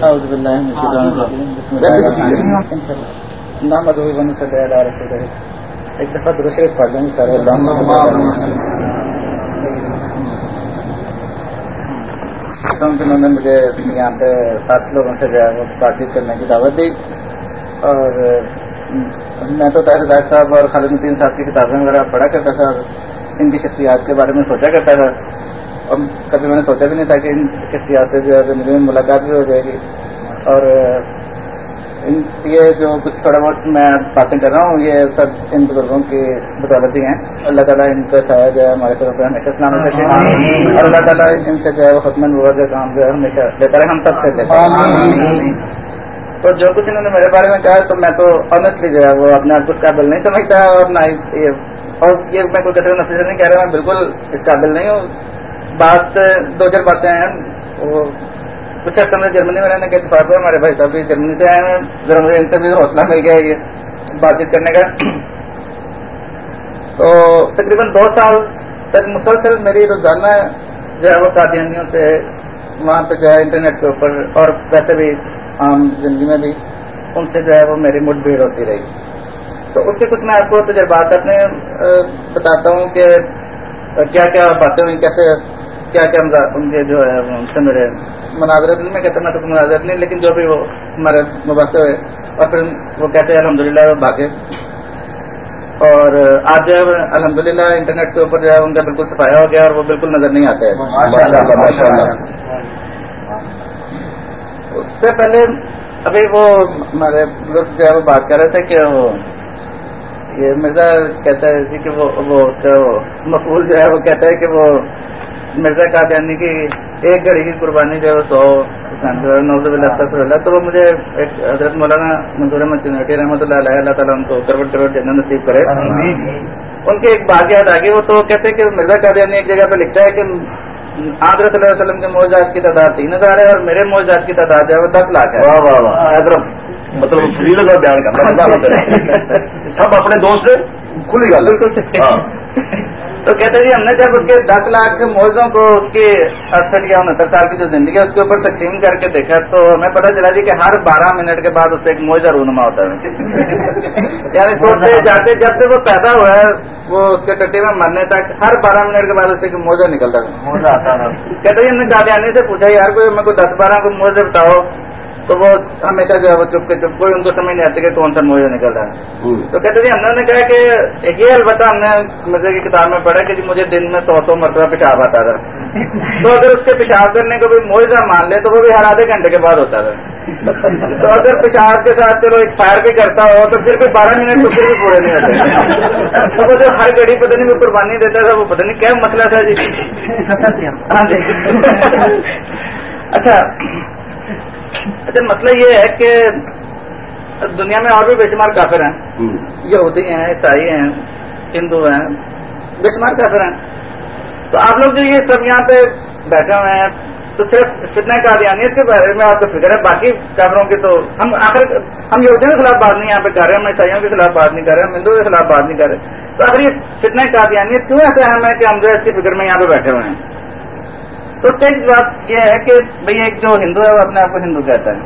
اللہ ایک دفعہ شریف پڑھ لیں سارے. اللہ جنہوں نے مجھے یہاں پہ سات لوگوں سے جو ہے وہ بات چیت کرنے کی دعوت دی. اور میں تو طاہر صاحب اور خالد الدین صاحب کی کتابیں وغیرہ پڑھا کرتا تھا. ان کی شخصیات کے بارے میں سوچا کرتا تھا. اور کبھی میں نے سوچا بھی نہیں تھا کہ ان شخصیات سے جو ہے میری ملاقات بھی ہو جائے گی۔ اور یہ جو کچھ تھوڑا بہت میں باتیں کر رہا ہوں یہ سب ان بزرگوں کی بدولت ہی ہیں۔ اللہ تعالیٰ ان کا سایہ جو ہے ہمارے سب ہمیشہ اسلام رکھے۔ اور اللہ تعالیٰ ان سے جو ہے وہ ختم نبوت کا کام جو ہے ہمیشہ لیتا رہے ہم سب سے ہیں تو جو کچھ انہوں نے میرے بارے میں کہا تو میں تو آنےسٹلی جو ہے وہ اپنے آپ کو قابل نہیں سمجھتا اور نہ اور یہ میں کوئی کسی نفسی سے نہیں کہہ رہا میں بالکل اس قابل نہیں ہوں۔ بات، دو چار باتیں ہیں۔ وہ کچھ عرصہ میں جرمنی میں رہنے کے اتفاق ہوا، ہمارے بھائی صاحب بھی جرمنی سے آئے ہیں۔ ذرا مجھے ان سے بھی حوصلہ مل گیا یہ بات چیت کرنے کا۔ تو تقریباً دو سال تک مسلسل میری روزانہ جو ہے وہ قادیانیوں سے وہاں پہ جو ہے انٹرنیٹ کے اوپر اور ویسے بھی عام زندگی میں بھی ان سے جو ہے وہ میری مٹ بھیڑ ہوتی رہی۔ تو اس کے کچھ میں آپ کو تجربات اپنے بتاتا ہوں کہ کیا کیا باتیں ہوئی کیسے کیا کیا ان کے جو ہے سے میرے مناظرت میں کہتا میں تو مناظرت نہیں لیکن جو بھی وہ ہمارے مباحثے ہوئے۔ اور پھر وہ کہتے ہیں الحمد للہ بھاگے۔ اور آج جو ہے الحمد للہ انٹرنیٹ کے اوپر جو ہے ان کا بالکل صفایا ہو گیا اور وہ بالکل نظر نہیں آتے۔ اس سے پہلے ابھی وہ ہمارے بزرگ جو ہے وہ بات کر رہے تھے کہ وہ یہ مرزا کہتا ہے جی کہ وہ اس کا مقبول جو ہے وہ کہتا ہے کہ وہ مرزا قادیانی کی ایک گھڑی کی قربانی جو ہے سو نوز اللہ تو وہ مجھے ایک حضرت مولانا منظور احمد چنوٹی رحمۃ اللہ علیہ اللہ تعالیٰ ان کو کروٹ کروڑ دینا نصیب کرے۔ ان کی ایک بات یاد آ گئی وہ تو کہتے ہیں کہ مرزا قادیانی ایک جگہ پہ لکھتا ہے کہ آدر صلی اللہ علیہ وسلم کے موجات کی تعداد تین ہزار ہے اور میرے موجات کی تعداد جو ہے وہ دس لاکھ ہے۔ مطلب فری لگا بیان کرنا سب اپنے دوست کھلی گل بالکل تو کہتے جی ہم نے جب اس کے دس لاکھ موزوں کو اس کی اڑسٹھ یا انہتر سال کی جو زندگی ہے اس کے اوپر تقسیم کر کے دیکھا تو ہمیں پتا چلا جی کہ ہر بارہ منٹ کے بعد اس سے ایک موجہ رونما ہوتا ہے۔ یعنی سوچتے جاتے جب سے وہ پیدا ہوا ہے وہ اس کے ٹٹی میں مرنے تک ہر بارہ منٹ کے بعد اس سے موجہ نکلتا ہے۔ کہتے جی ہم نے قادیانی سے پوچھا یار کوئی ہمیں کوئی دس بارہ کو موجے بتاؤ۔ تو وہ ہمیشہ جو ہے وہ چپ کے چپ کوئی ان کو سمجھ نہیں آتی کہ کون سا موجود نکل رہا ہے۔ تو کہتے جی ہم نے کہا کہ یہ البتہ ہم نے مزے کی کتاب میں پڑھا کہ جی مجھے دن میں سو سو مرتبہ پیشاب آتا تھا۔ تو اگر اس کے پیشاب کرنے کو بھی موجودہ مان لے تو وہ بھی ہر آدھے گھنٹے کے بعد ہوتا تھا۔ تو اگر پیشاب کے ساتھ چلو ایک فائر بھی کرتا ہو تو پھر بھی بارہ منٹ تو پھر بھی پورے نہیں ہوتے۔ تو وہ جو ہر گھڑی پتہ نہیں وہ قربانی دیتا تھا وہ پتہ نہیں کیا مسئلہ تھا جی۔ ہاں جی۔ اچھا۔ اچھا مسئلہ یہ ہے کہ دنیا میں اور بھی بے شمار کافر ہیں یہودی ہیں عیسائی ہیں ہندو ہیں بے شمار کافر ہیں۔ تو آپ لوگ جو یہ سب یہاں پہ بیٹھے ہوئے ہیں تو صرف فتنہ قادیانیت کے بارے میں آپ کو فکر ہے باقی کافروں کی تو ہم آخر ہم یہودیوں کے خلاف بات نہیں یہاں پہ کر رہے ہیں ہم عیسائیوں کے خلاف بات نہیں کر رہے ہم ہندوؤں کے خلاف بات نہیں کر رہے۔ تو آخر یہ فتنہ قادیانیت کیوں ایسا اہم ہے کہ ہم جو ہے اس کی فکر میں یہاں پہ بیٹھے ہوئے ہیں؟ تو اس کا ایک بات یہ ہے کہ بھئی ایک جو ہندو ہے وہ اپنے آپ کو ہندو کہتا ہے۔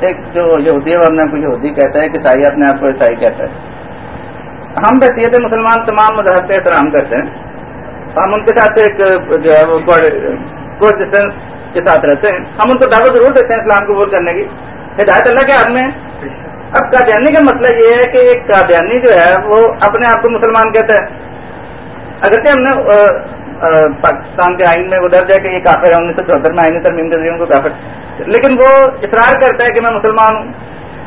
ایک جو یہودی ہے وہ اپنے آپ کو یہودی کہتا ہے عیسائی اپنے آپ کو عیسائی کہتا ہے۔ ہم بحثیت مسلمان تمام مذہب کے احترام کرتے ہیں۔ ہم ان کے ساتھ ایک جو ہے وہ ڈسٹینس کے ساتھ رہتے ہیں۔ ہم ان کو دعوت ضرور دیتے ہیں اسلام قبول کرنے کی۔ ہدایت اللہ کے ہاتھ میں اب قادیانی کا مسئلہ یہ ہے کہ ایک قادیانی جو ہے وہ اپنے آپ کو مسلمان کہتا ہے۔ اگرچہ ہم نے پاکستان کے آئین میں ادھر جائے کہ یہ کافر ہے انیس سو چوہتر میں آئینی ترمیم کے ذریعے ان کو کافر۔ لیکن وہ اصرار کرتا ہے کہ میں مسلمان ہوں۔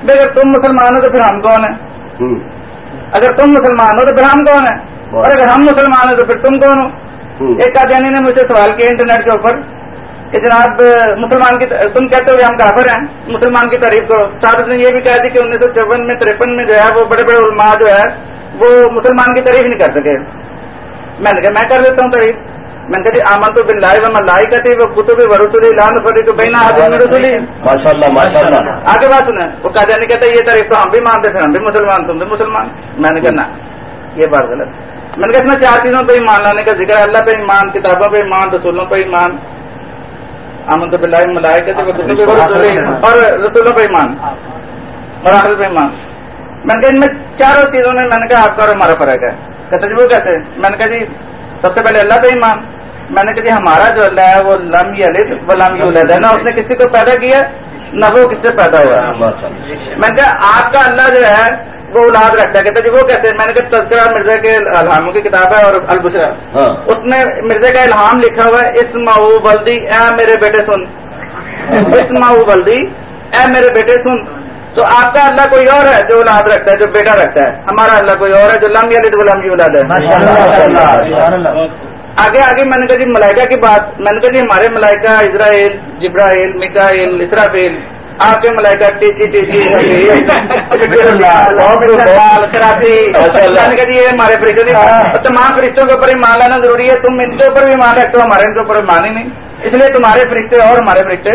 بھائی اگر تم مسلمان ہو تو پھر ہم کون ہیں؟ اگر تم مسلمان ہو تو پھر ہم کون ہیں؟ اور اگر ہم مسلمان ہیں تو پھر تم کون ہو؟ ایک قادیانی نے مجھ سے سوال کیا انٹرنیٹ کے اوپر کہ جناب مسلمان کی تم کہتے ہو ہم کافر ہیں؟ مسلمان کی تعریف کرو۔ ساتھ نے یہ بھی کہا تھی کہ انیس سو چون میں ترپن میں جو ہے وہ بڑے بڑے علماء جو ہے وہ مسلمان کی تعریف نہیں کر سکے۔ میں نے کہا میں کر لیتا ہوں تعریف میں جی آمن تو بن لائے میں لائی کہتی وہ کتب ورسولی لان فری تو بہنا حاضر میں رسولی ماشاء اللہ ماشاء اللہ آگے بات سنیں۔ وہ کہا نہیں کہتا یہ تعریف تو ہم بھی مانتے پھر ہم بھی مسلمان تم بھی مسلمان۔ میں نے کہا نا یہ بات غلط۔ میں نے کہا میں چار چیزوں پہ ایمان لانے کا ذکر ہے۔ اللہ پہ ایمان کتابوں پہ ایمان رسولوں پہ ایمان۔ امن تو بلائے ملائے کے اور رسولوں پہ ایمان۔ مراحل پہ ایمان۔ میں نے کہا ان میں چاروں چیزوں میں میں نے کہا آپ کا اور ہمارا فرق ہے۔ کہتے جی وہ کیسے؟ میں نے کہا جی سب سے پہلے اللہ پہ ایمان۔ میں نے کہا جی ہمارا جو اللہ ہے وہ لم یلد و لم یولد ہے۔ نہ اس نے کسی کو پیدا کیا نہ وہ کس سے پیدا ہوا۔ میں نے کہا آپ کا اللہ جو ہے وہ اولاد رکھتا ہے۔ کہتے جی وہ کہتے ہیں میں نے کہا تذکرہ مرزا کے الحاموں کی کتاب ہے اور البشرا۔ اس میں مرزا کا الحام لکھا ہوا ہے اس مئو بلدی اے میرے بیٹے سن۔ اس مئو بلدی اے میرے بیٹے سن۔ تو آپ کا اللہ کوئی اور ہے جو اولاد رکھتا ہے جو بیٹا رکھتا ہے؟ ہمارا اللہ کوئی اور ہے جو لمبی علی لمبی اولاد ہے؟ آگے آگے میں نے کہا جی ملائکہ کی بات میں نے کہا جی ہمارے ملائکہ اسرائیل جبراہیل مکائل اسرافیل آپ کے ملائکہ ٹیچی ٹیچی جی یہ ہمارے فرشتے تمام فرشتوں کے اوپر ہی مان لانا ضروری ہے تم ان کے اوپر بھی مان رکھتے ہو ہمارے ان کے اوپر مان ہی نہیں۔ اس لیے تمہارے فرشتے اور ہمارے فرشتے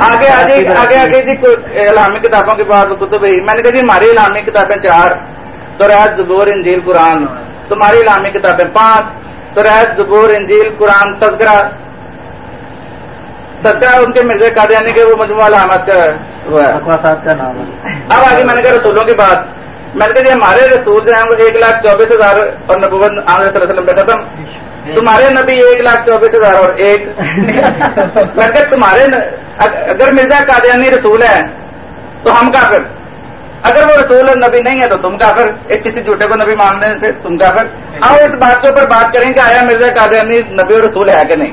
آگے آگے آگے آگے جی علامی کتابوں کے بعد کتب میں نے کہا جی ہماری علامی کتابیں چار تو رحت زبور انجیل قرآن۔ تمہاری علامی کتابیں پانچ تو رحت زبور انجیل قرآن تذکرہ۔ تذکرہ ان کے مرزے قادیانی کے وہ مجموعہ علامت کا نام اب آگے میں نے کہا رسولوں کی بات میں نے کہا جی ہمارے رسول جو ہیں وہ ایک لاکھ چوبیس ہزار اور نبوت عام صلی اللہ علیہ وسلم پہ ختم تمہارے نبی ایک لاکھ چوبیس ہزار اور ایک کہ تمہارے اگر مرزا قادیانی رسول ہے تو ہم کافر۔ اگر وہ رسول نبی نہیں ہے تو تم کافر۔ ایک کسی جھوٹے کو نبی ماننے سے تم کافر۔ آؤ اس بات کے اوپر بات کریں کہ آیا مرزا قادیانی نبی اور رسول ہے کہ نہیں۔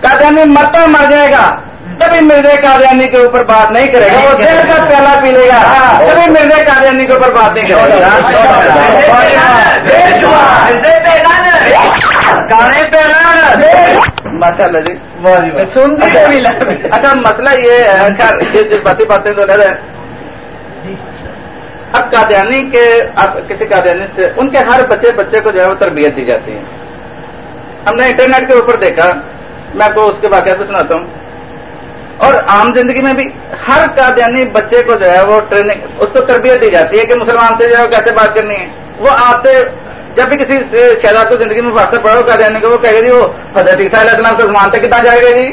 قادیانی مرتا مر جائے گا۔ کبھی مرزے قادیانی کے اوپر بات نہیں کرے گا وہ دل کا پیلا پی لے گا۔ کبھی مرزے قادیانی کے اوپر بات نہیں کرے گا۔ ماشاء اللہ جی اچھا مسئلہ یہ ہے باتیں باتیں تو لگ اب قادیانی کے اب کسی قادیانی سے ان کے ہر بچے بچے کو جو ہے وہ تربیت دی جاتی ہے۔ ہم نے انٹرنیٹ کے اوپر دیکھا میں آپ کو اس کے واقعات سناتا ہوں۔ اور عام زندگی میں بھی ہر قادیانی بچے کو جو ہے وہ ٹریننگ اس کو تربیت دی جاتی ہے کہ مسلمان سے جو ہے کیسے بات کرنی ہے۔ وہ آپ سے جب بھی کسی شہزاد کو زندگی میں واقع پڑھو قادیانی کو وہ کہے گا جی وہ حضرت عیسیٰ علیہ السلام سے اسمان کتنا جائے گا جی؟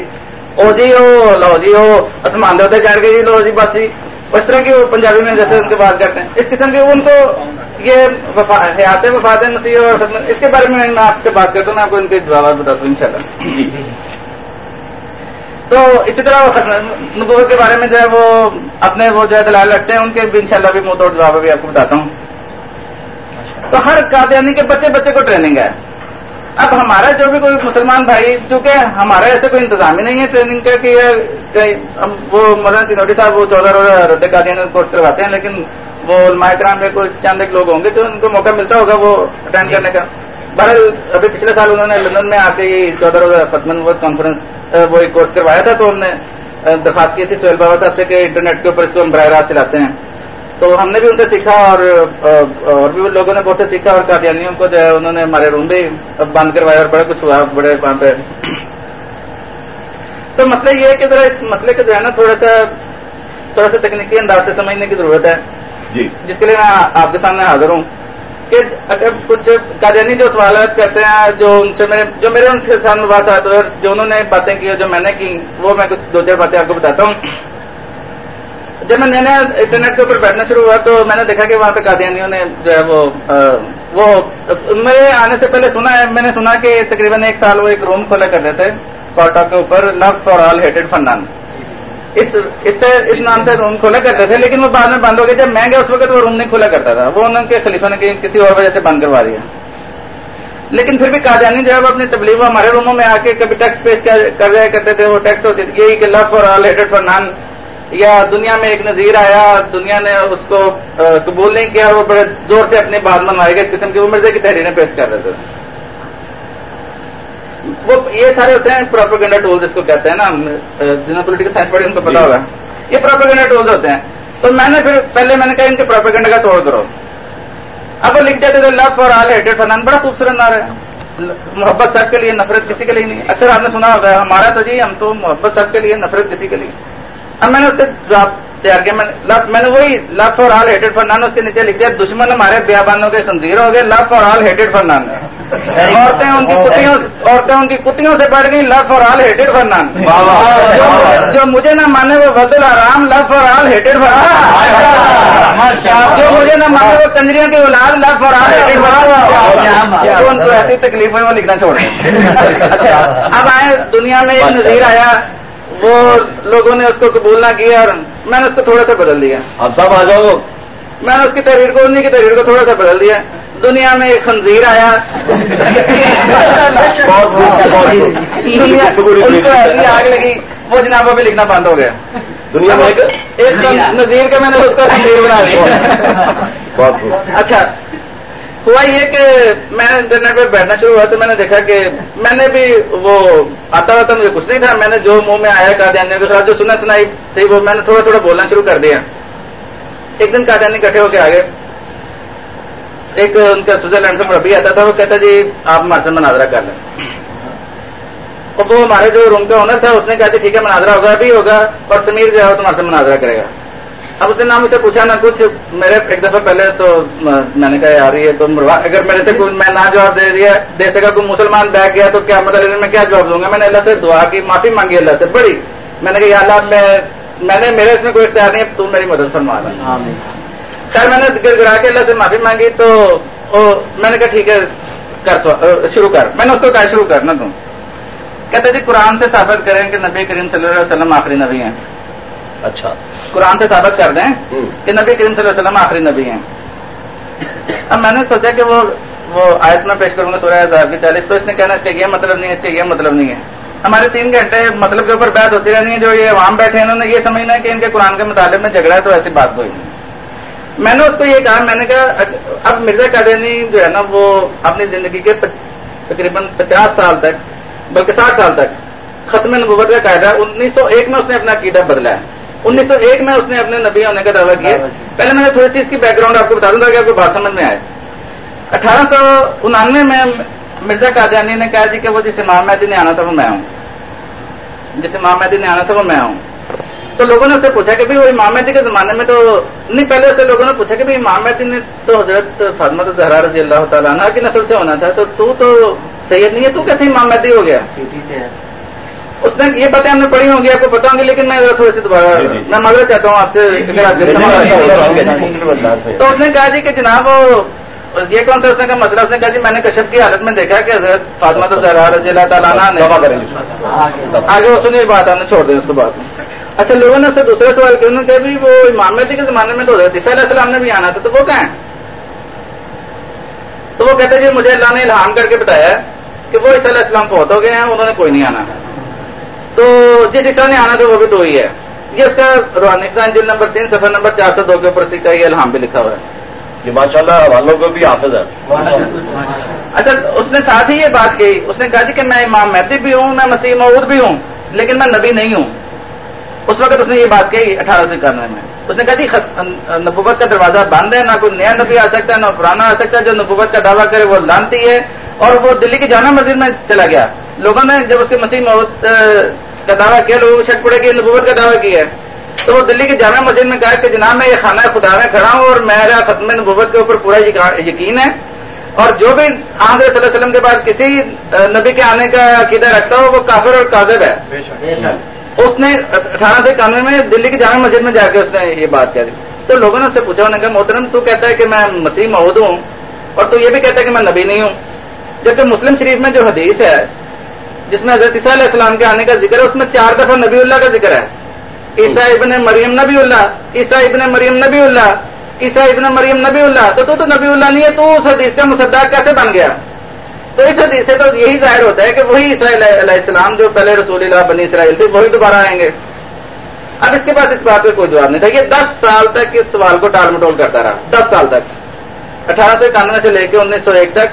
او جی ہو لو جی ہو اسمان دے جائے گا جی لو جی بس جی۔ اس طرح کی وہ پنجابی میں جیسے ان کے بات کرتے ہیں۔ اس قسم کی ان کو یہ حیات وفاد مسیح اور اس کے بارے میں میں آپ سے بات کرتا ہوں میں آپ کو ان کے جوابات بتاتا ہوں ان شاء اللہ جی، جی۔ تو اسی طرح نبوت کے بارے میں جو ہے وہ اپنے وہ جو ہے دلال رکھتے ہیں، ان کے بھی انشاءاللہ بھی منہ توڑ جواب بھی آپ کو بتاتا ہوں۔ تو ہر قادیانی یعنی کے بچے بچے کو ٹریننگ ہے۔ اب ہمارا جو بھی کوئی مسلمان بھائی، چونکہ ہمارا ایسے کوئی انتظام ہی نہیں ہے ٹریننگ کا کہ وہ مولانا چنوٹی صاحب، وہ چودہ روز رد قادیانی کورس کرواتے ہیں، لیکن وہ علماء کرام میں کوئی چند ایک لوگ ہوں گے تو ان کو موقع ملتا ہوگا وہ اٹینڈ کرنے کا۔ بہرحال ابھی پچھلے سال انہوں نے لندن میں آ کے چودہ روزہ فتمن کانفرنس وہ ایک کورس کروایا تھا تو ہم نے درخواست کی تھی سہیل بابا صاحب سے کہ انٹرنیٹ کے اوپر اس کو ہم براہ راست چلاتے ہیں تو ہم نے بھی ان سے سیکھا اور اور بھی لوگوں نے بہت سے سیکھا اور قادیانیوں کو جو ہے انہوں نے ہمارے روم بھی بند کروایا اور بڑا کچھ ہوا بڑے وہاں پہ تو مسئلہ یہ ہے کہ ذرا اس مسئلے کا جو ہے نا تھوڑا سا تھوڑا سا تکنیکی انداز سے سمجھنے کی ضرورت ہے جی جس کے لیے میں آپ کے سامنے حاضر ہوں کہ اگر کچھ قادیانی جو سوالات کرتے ہیں، جو ان سے میرے جو میرے ان کے سامنے بات آتے ہیں جو انہوں نے باتیں کی جو میں نے کی، وہ میں کچھ دو چار باتیں آپ کو بتاتا ہوں۔ جب میں نیا نیا انٹرنیٹ کے اوپر بیٹھنا شروع ہوا تو میں نے دیکھا کہ وہاں پہ قادیانیوں نے جو ہے وہ وہ میرے آنے سے پہلے سنا ہے، میں نے سنا کہ تقریباً ایک سال وہ ایک روم کھولا کرتے تھے، کوٹا کے اوپر لو فار آل ہیٹڈ فنان اس سے اس نام سے روم کھولا کرتے تھے لیکن وہ بعد میں بند ہو گیا۔ جب میں گیا، اس وقت وہ روم نہیں کھولا کرتا تھا۔ وہ ان کے خلیفہ نے کسی اور وجہ سے بند کروا دیا۔ لیکن پھر بھی قادیانی جو ہے، وہ اپنی تبلیغ ہمارے روموں میں آ کے کبھی ٹیکس پیش کر رہے کرتے تھے۔ وہ ٹیکس ہوتی تھی یہی کہ لو فار آل ہیٹڈ فنان یا دنیا میں ایک نظیر آیا، دنیا نے اس کو قبول نہیں کیا، وہ بڑے زور سے اپنی بات منوائے گا اس قسم کی، وہ مرزے کی تحریریں پیش کر رہے تھے۔ وہ یہ سارے ہوتے ہیں پروپیگنڈا ٹولز اس کو کہتے ہیں نا جنہوں پولیٹیکل سائنس پڑھی ان کو پتا ہوگا۔ یہ پروپیگنڈا ٹولز ہوتے ہیں۔ تو میں نے پھر پہلے میں نے کہا ان کے پروپیگنڈا کا توڑ کرو۔ اب وہ لکھ جاتے تھے لو اور آل ہیٹڈ فنان بڑا خوبصورت نہ رہے محبت سب کے لیے نفرت کسی کے لیے نہیں۔ اکثر آپ نے سنا ہوگا ہمارا تو جی ہم تو محبت سب کے لیے نفرت کسی کے لیے۔ اب میں نے اس سے جواب تیار کیا میں نے وہی love for all hated for none اس کے نیچے لکھ دیا دشمن ہمارے بیابانوں کے خنزیر ہو گئے love for all hated for none. عورتیں ان کی عورتیں ان کی کتوں سے بڑھ گئی love for all hated for none. جو مجھے نہ مانے وہ وز الرام love for all hated for جو مجھے نہ مانے وہ کنجریوں کی اولاد love for all hated for ان کو ایسی تکلیف میں وہ لکھنا چھوڑ اچھا اب آئے دنیا میں ایک نظیر آیا۔ وہ لوگوں نے اس کو قبول نہ کیا اور میں نے اس کو تھوڑا سا بدل دیا۔ اب سب آ جاؤ۔ میں نے اس کی تحریر کو انہیں کی تحریر کو تھوڑا سا بدل دیا۔ دنیا میں ایک خنزیر آیا۔ ایسی آگ لگی وہ جنابوں پہ لکھنا بند ہو گیا۔ دنیا میں ایک نظیر کا میں نے اس کا خنزیر بنا دیا۔ اچھا ہوا یہ کہ میں انٹرنیٹ پہ بیٹھنا شروع ہوا تو میں نے دیکھا کہ میں نے بھی وہ آتا ہوا تھا مجھے کچھ نہیں تھا۔ میں نے جو منہ میں آیا قادیانیوں کے ساتھ جو سنا سنائی تھی وہ میں نے تھوڑا تھوڑا بولنا شروع کر دیا۔ ایک دن قادیانی کٹھے ہو کے آگے ایک ان کا سوئٹزرلینڈ سے مربی آتا تھا، وہ کہتا جی آپ ہمارے سے مناظرہ کر لیں۔ اور وہ ہمارے جو روم کا آنر تھا، اس نے کہا جی ٹھیک ہے، مناظرہ ہوگا بھی ہوگا اور سمیر جو ہے وہ تمہارے سے مناظرہ کرے گا۔ اب اس نے نام اسے پوچھا نہ کچھ میرے ایک دفعہ پہلے تو میں نے کہا یار یہ تو اگر میرے سے میں نہ جواب دے دیا دے سکا کوئی مسلمان بیٹھ گیا تو کیا مطلب میں کیا جواب دوں گا؟ میں نے اللہ سے دعا کی معافی مانگی اللہ سے بڑی میں نے کہا یا اللہ میں میں نے میرے اس میں کوئی اختیار نہیں تم میری مدد فرما رہا خیر میں نے گر گرا کے اللہ سے معافی مانگی تو میں نے کہا ٹھیک ہے کر شروع کر۔ میں نے اس کو کہا شروع کرنا تم کہتے جی قرآن سے ثابت کریں کہ نبی کریم صلی اللہ علیہ وسلم آخری نبی ہیں۔ اچھا۔ قرآن سے ثابت کر دیں کہ نبی کریم صلی اللہ علیہ وسلم آخری نبی ہیں۔ اب میں نے سوچا کہ وہ وہ آیت میں پیش کروں گا سورہ ہزار کی چالیس تو اس نے کہنا چاہیے مطلب نہیں ہے یہ مطلب نہیں ہے۔ ہمارے تین گھنٹے مطلب کے اوپر بحث ہوتی رہنی ہے جو یہ عوام بیٹھے ہیں انہوں نے یہ سمجھنا ہے کہ ان کے قرآن کے مطالعے میں جھگڑا ہے تو ایسی بات کوئی نہیں۔ میں نے اس کو یہ کہا میں نے کہا اب مرزا قادینی جو ہے نا وہ اپنی زندگی کے تقریباً پچاس سال تک بلکہ ساٹھ سال تک ختم نبوت کا قاعدہ انیس سو ایک میں اس نے اپنا عقیدہ بدلا ہے۔ انیس سو ایک میں اس نے اپنے نبی ہونے کا دعویٰ کیا۔ پہلے میں نے تھوڑی سی اس کی بیک گراؤنڈ آپ کو بتا دوں تاکہ آپ کو بات سمجھ میں آئے۔ اٹھارہ سو انانوے میں مرزا قادیانی نے کہا جی کہ وہ جس امام مہدی نے آنا تھا وہ میں ہوں جس امام مہدی نے آنا تھا وہ میں ہوں۔ تو لوگوں نے اس سے پوچھا کہ وہ امام مہدی کے زمانے میں تو نہیں پہلے اسے لوگوں نے پوچھا کہ امام مہدی نے تو حضرت فاطمت زہرا رضی اللہ تعالیٰ عنہ کی نسل سے ہونا تھا تو تو تو سید نہیں ہے تو کیسے امام مہدی ہو گیا؟ اس نے یہ باتیں ہم نے پڑھی ہوں گی آپ کو پتا ہوں گی لیکن میں تھوڑی سی دوبارہ جی، جی۔ میں مدد چاہتا ہوں آپ سے تو اس نے کہا جی کہ جناب یہ کون سا کا مسئلہ اس نے کہا جی میں نے کشپ کی حالت میں دیکھا کہ حضرت فاطمہ تو رضی اللہ تعالیٰ نے آگے وہ سنی بات آپ نے چھوڑ دیں اس کے بعد اچھا لوگوں نے اس سے دوسرے سوال کیا انہوں نے کہا بھی وہ امام مہدی کے زمانے میں تو حضرت علیہ السلام نے بھی آنا تھا تو وہ کہاں تو وہ کہتے جی مجھے اللہ نے الہام کر کے بتایا کہ وہ علیہ السلام بہت ہو گئے ہیں انہوں نے کوئی نہیں آنا۔ تو عیسا نے آنا تھا وہ بھی تو ہی ہے۔ یہ اس کا روحانی انجل نمبر تین سفر نمبر چار سو دو کے اوپر سیکھا یہ الحام بھی لکھا ہوا ہے۔ یہ ماشاء اللہ والوں کو بھی حافظ ہے۔ اچھا اس نے ساتھ ہی یہ بات کہی۔ اس نے کہا جی کہ میں امام مہدی بھی ہوں میں مسیح معود بھی ہوں لیکن میں نبی نہیں ہوں۔ اس وقت اس نے یہ بات کہی اٹھارہ سو اکانوے میں۔ اس نے کہا جی نبوت کا دروازہ بند ہے نہ کوئی نیا نبی آ سکتا ہے نہ پرانا آ سکتا ہے۔ جو نبوت کا دعویٰ کرے وہ لانتی ہے۔ اور وہ دلی کی جامع مسجد میں چلا گیا۔ لوگوں نے جب اس کے مسیح محت کا دعویٰ کیا لوگوں کو شک پڑے کہ نبوت کا دعویٰ کیا ہے۔ تو وہ دلی کی جامع مسجد میں کہا کہ جناب میں یہ خانہ خدا میں کھڑا ہوں اور میرا ختم نبوت کے اوپر پورا یقین ہے۔ اور جو بھی آمد صلی اللہ علیہ وسلم کے بعد کسی نبی کے آنے کا عقیدہ رکھتا ہو وہ کافر اور کاذب ہے۔ اس نے اٹھارہ سو اکانوے میں دلی کی جامع مسجد میں جا کے اس نے یہ بات کہی تو لوگوں نے اس سے پوچھا انہوں نے کہا محترم تو کہتا ہے کہ میں مسیح محدود ہوں اور تو یہ بھی کہتا ہے کہ میں نبی نہیں ہوں۔ جبکہ مسلم شریف میں جو حدیث ہے جس میں حضرت عیسیٰ علیہ السلام کے آنے کا ذکر ہے اس میں چار دفعہ نبی اللہ کا ذکر ہے۔ عیسیٰ ابن مریم نبی اللہ عیسیٰ ابن مریم نبی اللہ عیسیٰ ابن مریم نبی اللہ۔ تو تو نبی اللہ نہیں ہے تو اس حدیث کا مصدق کیسے بن گیا؟ تو اس حدیث سے تو یہی ظاہر ہوتا ہے کہ وہی عیسیٰ علیہ السلام جو پہلے رسول اللہ بنی اسرائیل تھے وہی دوبارہ آئیں گے۔ اب اس کے پاس اس بات پہ کوئی جواب نہیں تھا۔ یہ دس سال تک اس سوال کو ٹال مٹول کرتا رہا۔ دس سال تک۔ اٹھارہ سو اکانوے سے لے کے انیس سو ایک تک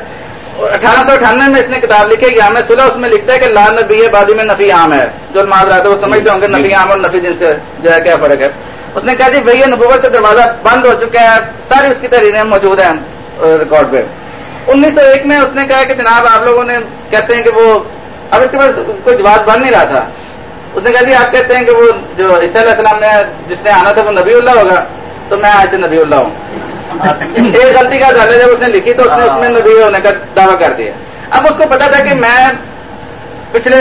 اٹھارہ سو اٹھانوے میں اس نے کتاب لکھی ہے میں سلح اس میں لکھتا ہے کہ لا نبی ہے بازی میں نفی عام ہے۔ جو رہا تھا وہ سمجھتے ہوں گے نفی عام اور نفی جن سے جو ہے کیا فرق ہے؟ اس نے کہا جی بھائی نبوت کا دروازہ بند ہو چکے ہیں ساری اس کی تحریریں موجود ہیں ریکارڈ پہ۔ انیس سو ایک میں اس نے کہا کہ جناب آپ لوگوں نے کہتے ہیں کہ وہ اب اس کے بعد کوئی جواب بن نہیں رہا تھا۔ اس نے کہا جی آپ کہتے ہیں کہ وہ جو عیسیٰ علیہ السلام نے جس نے آنا تھا وہ نبی اللہ ہوگا تو میں آج نبی اللہ ہوں۔ ایک غلطی کا ڈالے جب اس نے لکھی تو اس نے اس میں نبی ہونے کا دعویٰ کر دیا اب اس کو پتا تھا کہ میں پچھلے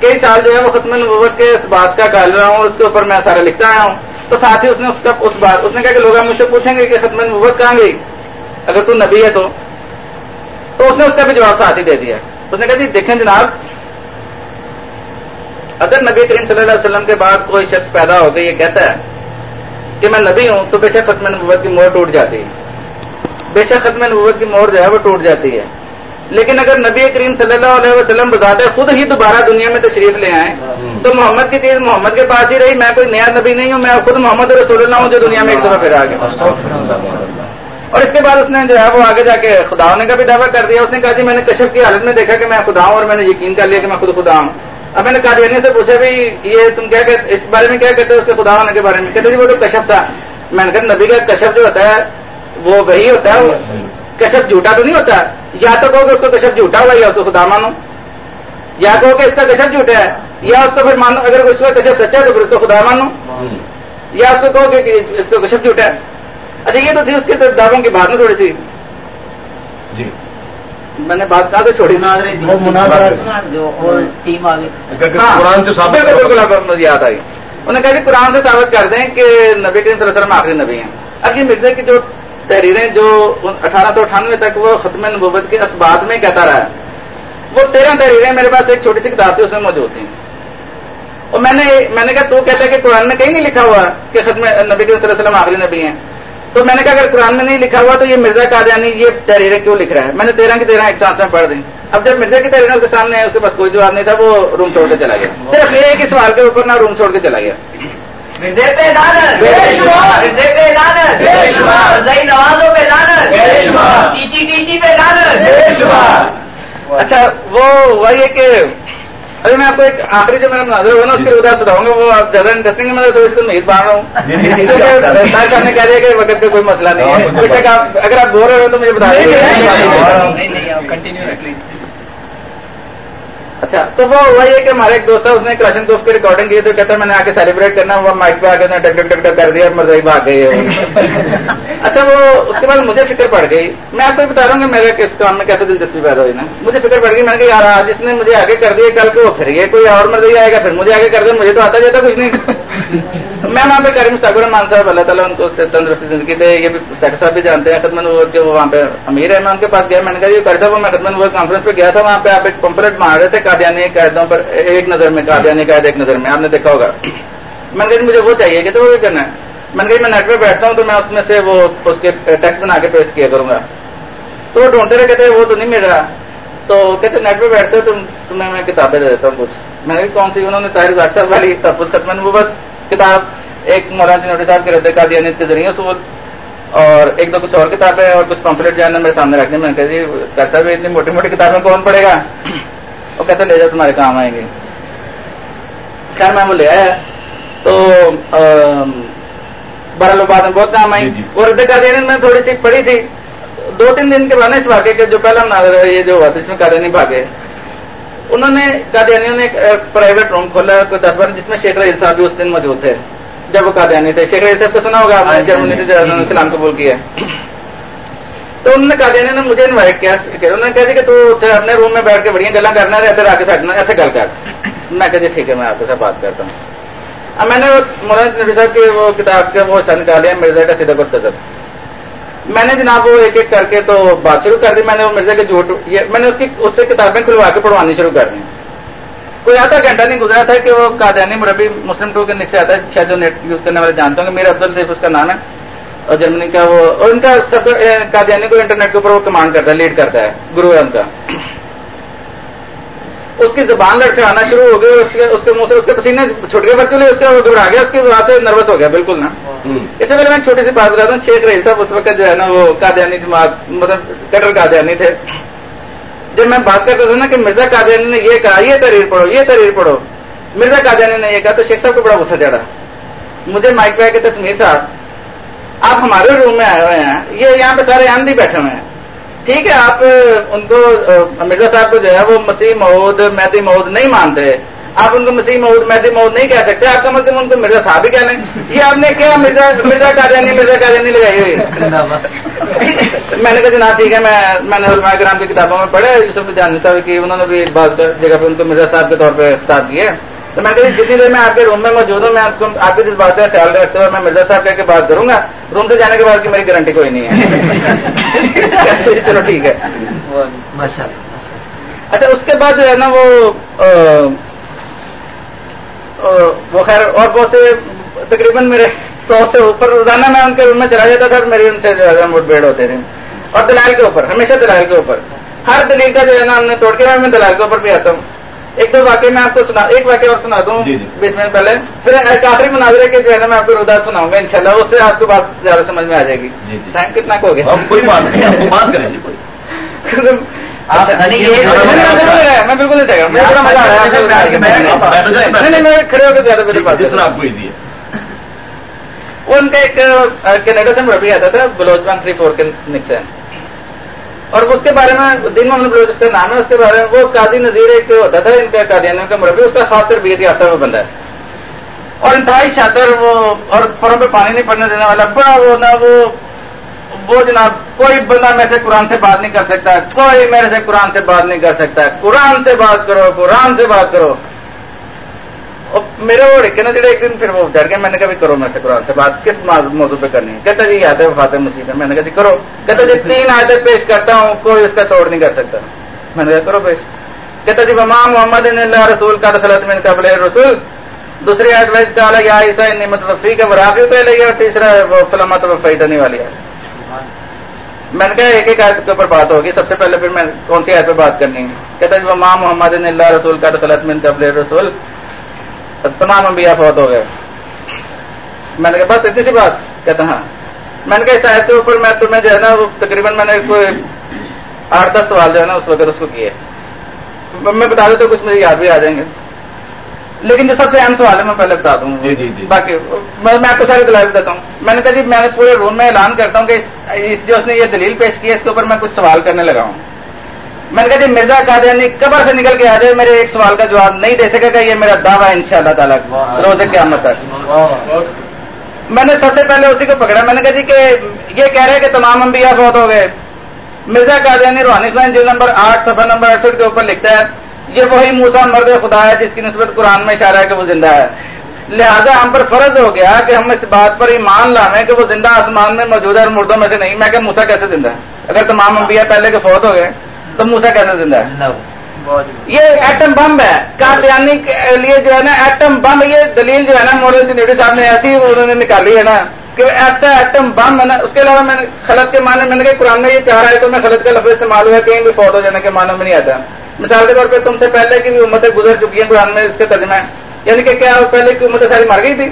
کئی سال جو ہے وہ ختم نبوت کے اس بات کا کر رہا ہوں اس کے اوپر میں سارا لکھتا آیا ہوں تو ساتھ ہی اس نے اس کا اس بات اس نے کہا کہ لوگ مجھ سے پوچھیں گے کہ ختم نبوت کہاں گئی اگر تو نبی ہے تو تو اس نے اس کا بھی جواب ساتھ ہی دے دیا اس نے کہا جی دیکھیں جناب اگر نبی کریم صلی اللہ علیہ وسلم کے بعد کوئی شخص پیدا ہو کے یہ کہتا ہے کہ میں نبی ہوں تو بے شک ختم نبوت کی مور ٹوٹ جاتی ہے۔ بے شک ختم نبوت کی مور جو ہے وہ ٹوٹ جاتی ہے۔ لیکن اگر نبی کریم صلی اللہ علیہ وسلم بتاتے خود ہی دوبارہ دنیا میں تشریف لے آئے، تو محمد کی چیز محمد کے پاس ہی رہی، میں کوئی نیا نبی نہیں ہوں، میں خود محمد رسول اللہ ہوں جو دنیا میں ایک دفعہ پھر آ گیا۔ اور اس کے بعد اس نے جو ہے وہ آگے جا کے خدا ہونے کا بھی دعویٰ کر دیا۔ اس نے کہا جی میں نے کشف کی حالت میں دیکھا کہ میں خدا ہوں اور میں نے یقین کر لیا کہ میں خود خدا ہوں۔ اب میں نے قادیانی سے پوچھا بھی یہ تم کیا کہتے اس بارے میں کیا کہتے ہو اس کے خدا ہونے کے بارے میں؟ کہتے جی وہ تو کشف تھا۔ میں نے کہا نبی کا کشف جو ہوتا ہے، وہ وہی ہوتا ہے۔ کشف جھوٹا تو نہیں ہوتا۔ یا تو کہو کہ اس کا کشف جھوٹا ہوا یا اس کو خدا مانو۔ یا کہو کہ اس کا کشف جھوٹا ہے۔ یا اس کو پھر مانو۔ اگر اس کا کشف سچا ہے تو پھر اس کو خدا مانو۔ یا اس کو کہو کہ اس کا کشف جھوٹا ہے۔ اچھا یہ تو تھی اس کے دعووں کی بات میں تھوڑی سی۔ جی۔ میں نے بات کہا تو چھوڑی بالکل یاد آئی۔ انہوں نے کہا کہ قرآن سے ثابت کر دیں کہ نبی کریم صلی اللہ علیہ وسلم آخری نبی ہیں۔ اب یہ مرزا کی جو تحریریں جو اٹھارہ سو اٹھانوے تک وہ ختم نبوت کے اسباب میں کہتا رہا وہ تیرہ تحریریں میرے پاس ایک چھوٹی سی کتاب تھی اس میں موجود تھی اور میں نے میں نے کہا تو کہتا ہے کہ قرآن میں کہیں نہیں لکھا ہوا کہ ختم نبی کے صلی اللہ علیہ وسلم آخری نبی ہیں۔ تو میں نے کہا اگر قرآن میں نہیں لکھا ہوا تو یہ مرزا قادیانی یہ تحریریں کیوں لکھ رہا ہے؟ میں نے تیرہ کی تیرہ ایک سانس میں پڑھ دی۔ اب جب مرزا کی تحریروں کے سامنے اس کے پاس کوئی جواب نہیں تھا وہ روم چھوڑ کے چلا گیا۔ صرف ایک ہی سوال کے اوپر نہ روم چھوڑ کے چلا گیا۔ اچھا وہ وہی ہے کہ ابھی میں آپ کو ایک آخری جو میرا مناظر ہوا نا اس کے ادھر بتاؤں گا وہ آپ زیادہ انٹرسٹنگ ہے میں تو اس کو نہیں پا رہا ہوں صاحب نے کہہ دیا کہ وقت کا کوئی مسئلہ نہیں ہے اگر آپ بول رہے ہو تو مجھے بتا دیں اچھا تو وہ ہوا یہ کہ ہمارے ایک دوست ہے اس نے کراشن دوست کی ریکارڈنگ کی تو کہتا ہے میں نے آ کے سیلیبریٹ کرنا وہ مائک پہ آ کے ٹک ٹک ٹک کر دیا مرضی بھاگ گئی اچھا وہ اس کے بعد مجھے فکر پڑ گئی۔ میں آپ کو بتا رہا ہوں کہ میرے اس کام میں کیسے دلچسپی پیدا ہوئی نا۔ مجھے فکر پڑ گئی میں نے کہا یار آج اس نے مجھے آگے کر دیا کل کو پھر یہ کوئی اور مرضی آئے گا پھر مجھے آگے کر دیا مجھے تو آتا جاتا کچھ نہیں۔ میں وہاں پہ کریم مستقبر مان صاحب اللہ تعالیٰ ان کو تندرستی زندگی دے۔ یہ بھی سیکٹر صاحب بھی جانتے ہیں خدمت جو وہاں پہ امیر ہے میں ان کے پاس گیا میں نے کہا یہ کرتا وہ میں خدمت کانفرنس پہ گیا تھا وہاں پہ آپ ایک پمپلیٹ مار رہے تھے قادیانی قیدوں پر ایک نظر میں، قادیانی قید ایک نظر میں، آپ نے دیکھا ہوگا۔ میں نے کہا جی، مجھے وہ چاہیے کہ تو وہ کرنا ہے۔ میں نے کہا جی، میں نیٹ پہ بیٹھتا ہوں تو میں اس میں سے وہ اس کے ٹیکسٹ بنا کے پیش کیا کروں گا۔ تو وہ ڈھونڈتے رہے، کہتے وہ تو نہیں مل رہا۔ تو کہتے نیٹ پہ بیٹھتے ہو تمہیں میں کتابیں دے دیتا ہوں کچھ میں نے جی، کون سی؟ انہوں نے طاہر صاحب والی تحفظ ختم نبوت کتاب، ایک مولانا چنوٹی صاحب کے رہتے قادیانی کے ذریعے اصول اور ایک دو کچھ اور کتابیں اور کچھ پمپلیٹ جو ہے نا میرے سامنے رکھنے۔ میں کہا جی کرتا بھی اتنی موٹی موٹی کتابیں کون پڑے گا؟ وہ کہتے لے جاؤ تمہارے کام آئیں گے. خیر میں وہ لے آیا تو بارہ لوگ بعد میں بہت کام آئی اور رد قادیانی میں تھوڑی سی پڑی تھی۔ دو تین دن کے بعد اس واقعے کے جو پہلا مناظر یہ جو ہوا تھا اس میں قادیانی بھاگے۔ انہوں نے قادیانیوں نے ایک پرائیویٹ روم کھولا کوئی دس بار جس میں شیخ رئیس صاحب بھی اس دن موجود تھے۔ جب وہ قادیانی تھے شیخ رئیس صاحب کو سنا ہوگا آپ نے جرمنی سے اسلام قبول کیا۔ تو انہوں نے قادیانی نے مجھے انوائٹ کیا انہوں نے کہا جی کہ تو اپنے روم میں بیٹھ کے بڑی گلا کرنا ہے ایسے آ کے ایسے گل کر میں کہا جی ٹھیک ہے میں آپ کے ساتھ بات کرتا ہوں اب میں نے مولانا نبی صاحب کی وہ کتاب کے وہ نکالے مرزا کا سیدھا کر میں نے جناب وہ ایک ایک کر کے تو بات شروع کر دی میں نے وہ مرزا کے جھوٹ میں نے اس کی اس سے کتابیں کھلوا کے پڑھوانی شروع کر دی کوئی آدھا گھنٹہ نہیں گزرا تھا کہ وہ قادیانی مربی مسلم ٹو کے نیچے آتا ہے شاید جو نیٹ یوز کرنے والے جانتے ہوں گے میرے عبدال سیف اس کا نام ہے اور جرمنی کا وہ اور ان کا سب قادیانی کو انٹرنیٹ کے اوپر وہ کمانڈ کرتا ہے لیڈ کرتا ہے گرو ہے ان کا۔ اس کی زبان لڑکے آنا شروع ہو گئی اس کے منہ سے اس کے پسینے چھٹ گئے بچے اس کا گھبرا گیا اس کی وجہ سے نروس ہو گیا بالکل نا۔ اس سے پہلے میں چھوٹی سی بات بتا دوں شیخ رہی صاحب اس وقت جو ہے نا وہ قادیانی جماعت مطلب کٹر قادیانی تھے۔ جب میں بات کرتا تھا نا کہ مرزا قادیانی نے یہ کہا یہ تحریر پڑھو یہ تحریر پڑھو۔ مرزا قادیانی نے یہ کہا تو شیخ صاحب کو بڑا غصہ چڑھا۔ مجھے مائک پہ کے تصویر صاحب آپ ہمارے روم میں آئے ہوئے ہیں۔ یہ یہاں پہ سارے آندھی بیٹھے ہوئے ہیں۔ ٹھیک ہے آپ ان کو مرزا صاحب کو جو ہے وہ مسیح مود مہدی مود نہیں مانتے۔ آپ ان کو مسیح مود مہدی مود نہیں کہہ سکتے۔ آپ کا مطلب ان کو مرزا صاحب ہی کہہ لیں۔ یہ آپ نے کیا؟ مرزا مرزا کا جانی مرزا کا جانی لگائی ہوئی۔ میں نے کہا جناب ٹھیک ہے میں نے علماء کرام کی کتابوں میں پڑھا یوسف جانتا کہ انہوں نے بھی ایک بات جگہ پہ ان کو مرزا صاحب کے طور پہ خطاب کیے تو میں کہتی جتنی دیر میں آپ کے روم میں موجود ہوں میں آپ کی جس بات کا خیال رکھتے ہوئے میں مرزا صاحب کہہ کے بات کروں گا۔ روم سے جانے کے بعد کی میری گارنٹی کوئی نہیں ہے۔ چلو ٹھیک ہے۔ اچھا اس کے بعد جو ہے نا وہ وہ خیر اور بہت سے تقریباً میرے سو سے اوپر روزانہ میں ان کے روم میں چلا جاتا تھا میری ان سے جو ہے مٹ بیڑ ہوتے تھے۔ اور دلال کے اوپر ہمیشہ دلال کے اوپر۔ ہر دلیل کا جو ہے نا ہم نے توڑ کے میں دلال کے اوپر بھی آتا ہوں۔ ایک دو واقعے میں آپ کو سنا ایک واقعہ اور سنا دوں جی، جی۔ بیچ میں پہلے پھر آخری مناظرے کے جو ہے نا میں آپ کو رودا سناؤں گا ان شاء اللہ اس سے آپ کو بات زیادہ سمجھ میں آ جائے گی ٹائم جی، کتنا کو گیا کوئی بات نہیں میں بالکل میں کھڑے ہو کے زیادہ آپ کو ان کا ایک کینیڈا سے ربی آتا تھا بلوچ ون تھری فور کے نکسن اور اس کے بارے میں دن محمد بلوچ کا نام ہے، اس کے بارے میں وہ قاضی نظیر ایک ہوتا تھا، ان کا قادیانیوں کا مربی اس کا خاص کر بیت یافتہ میں بندہ ہے۔ اور انتہائی شاطر وہ، اور پروں پہ پانی نہیں پڑنے دینے والا بڑا وہ نہ وہ وہ جناب، کوئی بندہ میں سے قرآن سے بات نہیں کر سکتا، کوئی میرے سے قرآن سے بات نہیں کر سکتا۔ قرآن سے بات کرو، قرآن سے بات کرو۔ میرے وہ نا جڑے ایک دن پھر وہ ڈر گئے، میں نے کہا کرو میں سے قرآن سے بات۔ کس موضوع پہ کرنی ہے؟ کہتا جی یاد ہے فاتح مسیح میں نے کہا جی کرو۔ کہتا جی تین آیتیں پیش کرتا ہوں، کوئی اس کا توڑ نہیں کر سکتا۔ میں نے کہا کرو پیش۔ کہتا جی ماں محمد اللہ رسول کا رسلت میں قبل رسول دوسری آیت ویس کالا یا عیسا نعمت وفی کا برافی پہ لگی اور تیسرا وہ فلامت وفی والی ہے میں نے کہا ایک ایک آیت کے اوپر بات ہوگی۔ سب سے پہلے پھر میں کون سی آیت پہ بات کرنی ہے؟ کہتا جی ماں محمد اللہ رسول کا رسلت میں قبل رسول تمام انبیاء فوت ہو گئے۔ میں نے کہا بس اتنی سی بات؟ کہتا ہاں۔ میں نے کہا اس آیت کے اوپر میں تمہیں جو ہے نا تقریباً میں نے کوئی آٹھ دس سوال جو ہے نا اس وقت اس کو کیے۔ میں بتا دیتا ہوں کچھ مجھے یاد بھی آ جائیں گے۔ لیکن جو سب سے اہم سوال ہے میں پہلے بتا دوں۔ جی، جی، جی۔ باقی میں آپ کو ساری دلائل بتاتا ہوں۔ میں نے کہا جی میں پورے روم میں اعلان کرتا ہوں کہ جو اس نے یہ دلیل پیش کی ہے اس کے اوپر میں کچھ سوال کرنے لگا ہوں۔ میں نے کہا جی مرزا قادیانی قبر سے نکل کے آ جائے، میرے ایک سوال کا جواب نہیں دے سکے گا، یہ میرا دعویٰ ہے ان شاء اللہ تعالیٰ روز قیامت تک۔ میں نے سب سے پہلے اسی کو پکڑا، میں نے کہا جی کہ یہ کہہ رہے کہ تمام انبیاء بہت ہو گئے۔ مرزا قادیانی روحانی خان جی نمبر آٹھ سفر نمبر اڑسٹھ کے اوپر لکھتا ہے، یہ وہی موسا مرد خدا ہے جس کی نسبت قرآن میں اشارہ ہے کہ وہ زندہ ہے۔ لہذا ہم پر فرض ہو گیا کہ ہم اس بات پر ایمان لائیں کہ وہ زندہ آسمان میں موجود ہے اور مردوں میں سے نہیں، میں کہ موسا کیسے زندہ ہے؟ اگر تمام انبیاء پہلے کے فوت ہو گئے تو موسا کیسے زندہ ہے؟ یہ ایٹم بم ہے۔ قادیانی کے لیے جو ہے نا ایٹم بم یہ دلیل جو ہے نا مولوی نیوٹی صاحب نے ایسی انہوں نے نکالی ہے نا کہ ایسا ایٹم بم ہے نا اس کے علاوہ میں نے خلط کے معنی میں نے کہا قرآن میں یہ چاہ رہا ہے تو میں خلط کا لفظ استعمال ہوا کہیں بھی فوت ہو جانے کے معنی میں نہیں آتا۔ مثال کے طور پہ تم سے پہلے کی بھی امتیں گزر چکی ہیں قرآن میں اس کے ترجمہ۔ ہے یعنی کہ کیا پہلے کی امتیں ساری مر گئی تھی؟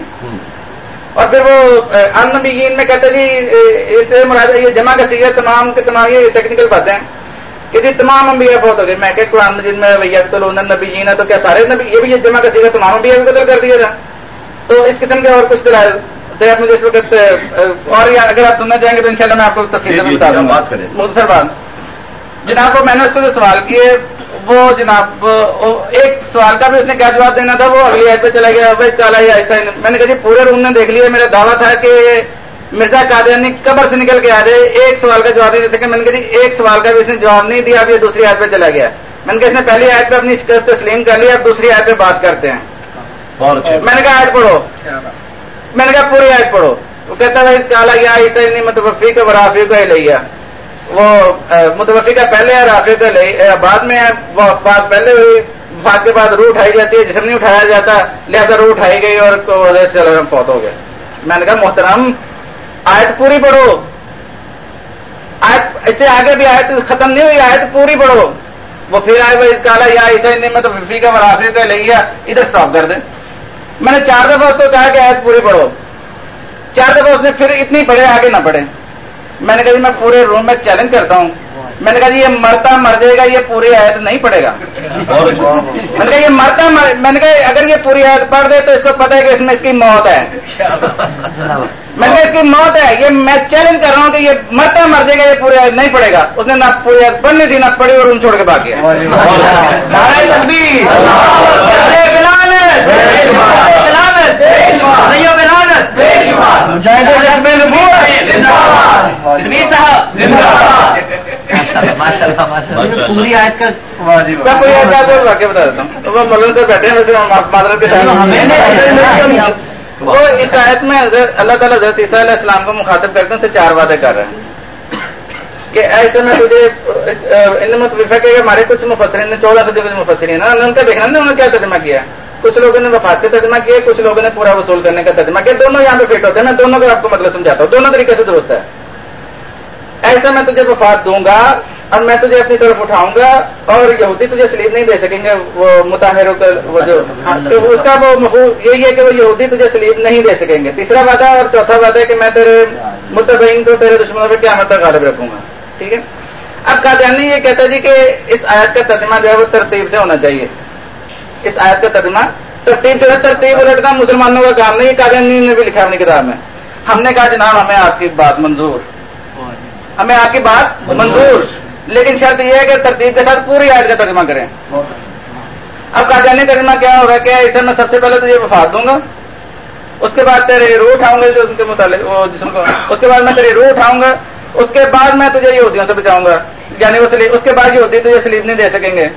اور پھر وہ ان میں کہتے جی اس یہ جمع کا سیاح تمام کے تمام یہ ٹیکنیکل باتیں ہیں۔ کہ جی تمام انبیاء بہت ہو گئے میں کہ قرآن مجید میں بھیا تو نبی جی نا تو کیا سارے نبی یہ بھی یہ جمع کا سیرا تمام انبیاء کو قتل کر دیا جائے تو اس قسم کے اور کچھ دلائل تو آپ مجھے اس وقت اور اگر آپ سننا چاہیں گے تو انشاءاللہ میں آپ کو تفصیل جی، بتا دوں گا مختصر بات جناب کو میں نے اس کو جو سوال کیے وہ جناب ایک سوال کا بھی اس نے کیا جواب دینا تھا وہ اگلی ایپ پہ چلا گیا کالا یا ایسا میں نے کہا جی پورے روم نے دیکھ لیا میرا دعویٰ تھا کہ مرزا قادیانی قبر سے نکل کے آ جائے ایک سوال کا جواب نہیں دے سکے۔ میں نے کہا جی ایک سوال کا بھی اس نے جواب نہیں دیا اب یہ دوسری آیت پہ چلا گیا۔ میں نے کہا اس نے پہلی آیت پہ اپنی شکست تسلیم کر لی اب دوسری آیت پہ بات کرتے ہیں۔ میں نے کہا آیت پڑھو۔ میں نے کہا پوری آیت پڑھو۔ وہ کہتا ہے کالا گیا اسے متوفی کا برافی کا ہی لے گیا وہ متوفی کا پہلے ہے رافی کا لے بعد میں وہ بات پہلے ہوئی بات کے بعد روح اٹھائی جاتی ہے جسم نہیں اٹھایا جاتا لہٰذا روح اٹھائی گئی اور فوت ہو گئے۔ میں نے کہا محترم آیت پوری پڑھو۔ آیت اس سے آگے بھی آیت ختم نہیں ہوئی، آیت پوری پڑھو۔ وہ پھر آئے بھائی کالا یا ایسا نہیں میں تو ففی کا مرافی کا لے گیا ادھر اسٹاپ کر دیں میں نے چار دفعہ اس کو کہا کہ آیت پوری پڑھو۔ چار دفعہ اس نے پھر اتنی پڑھے، آگے نہ پڑھے۔ میں نے کہا جی میں پورے روم میں چیلنج کرتا ہوں۔ میں نے کہا جی یہ مرتا مر جائے گا یہ پوری آیت نہیں پڑے گا۔ میں نے کہا یہ مرتا میں نے کہا اگر یہ پوری آیت پڑھ دے تو اس کو پتا ہے کہ اس میں اس کی موت ہے۔ میں نے کہا اس کی موت ہے یہ میں چیلنج کر رہا ہوں کہ یہ مرتا مر جائے گا یہ پوری آیت نہیں پڑے گا۔ اس نے نہ پوری آیت پڑھنی تھی نہ پڑھی اور روم چھوڑ کے باقی پوری آیت کا کوئی واقعہ بتا دیتا ہوں؟ وہ ملن سے بیٹھے ہیں معذرت کے وہ اس آیت میں اللہ تعالیٰ حضرت عیسیٰ علیہ السلام کو مخاطب کرتے ہیں تو چار وعدے کر رہے ہیں۔ کہ ایسے میں تجھے ان متفق کہ ہمارے کچھ مفسرین نے چودہ سو کچھ مفسرین ہیں۔ ان کا دیکھنا انہوں نے کیا ترجمہ کیا؟ کچھ لوگوں نے وفات کا ترجمہ کیا کچھ لوگوں نے پورا وصول کرنے کا ترجمہ کیا۔ دونوں یہاں پہ فٹ ہوتے ہیں میں دونوں کا آپ کو مطلب سمجھاتا ہوں۔ دونوں طریقے سے درست ہے۔ ایسا میں تجھے وفات دوں گا اور میں تجھے اپنی طرف اٹھاؤں گا اور یہودی تجھے سلیب نہیں دے سکیں گے، وہ متاثر وہ جو ہاں، اس کا وہ یہی ہے کہ وہ یہودی تجھے سلیب نہیں دے سکیں گے۔ تیسرا وعدہ اور چوتھا وعدہ ہے کہ میں تیرے متبین کو تیرے دشمنوں پہ کیا مطلب غالب رکھوں گا۔ ٹھیک ہے؟ اب قادیانی یہ کہتا جی کہ اس آیت کا ترجمہ جو ہے وہ ترتیب سے ہونا چاہیے۔ اس آیت کا ترجمہ ترتیب جو ہے، ترتیب الٹنا مسلمانوں کا کام نہیں قادیانی نے بھی لکھا اپنی کتاب میں۔ ہم نے کہا جناب، ہمیں آپ کی بات منظور۔ ہمیں آپ کی بات منظور۔ لیکن شرط یہ ہے کہ ترتیب کے ساتھ پوری آیت کا ترجمہ کریں۔ اب قادیانی ترجمہ کیا ہوگا کہ اسے میں سب سے پہلے تو یہ وفات دوں گا۔ اس کے بعد تیرے روح اٹھاؤں گا جو ان کے متعلق جسم کو اس کے بعد میں تیرے روح اٹھاؤں گا۔ اس کے بعد میں تجھے یہودیوں سے بچاؤں گا۔ یعنی وہ سلیب اس کے بعد یہودی تجھے سلیب نہیں دے سکیں گے۔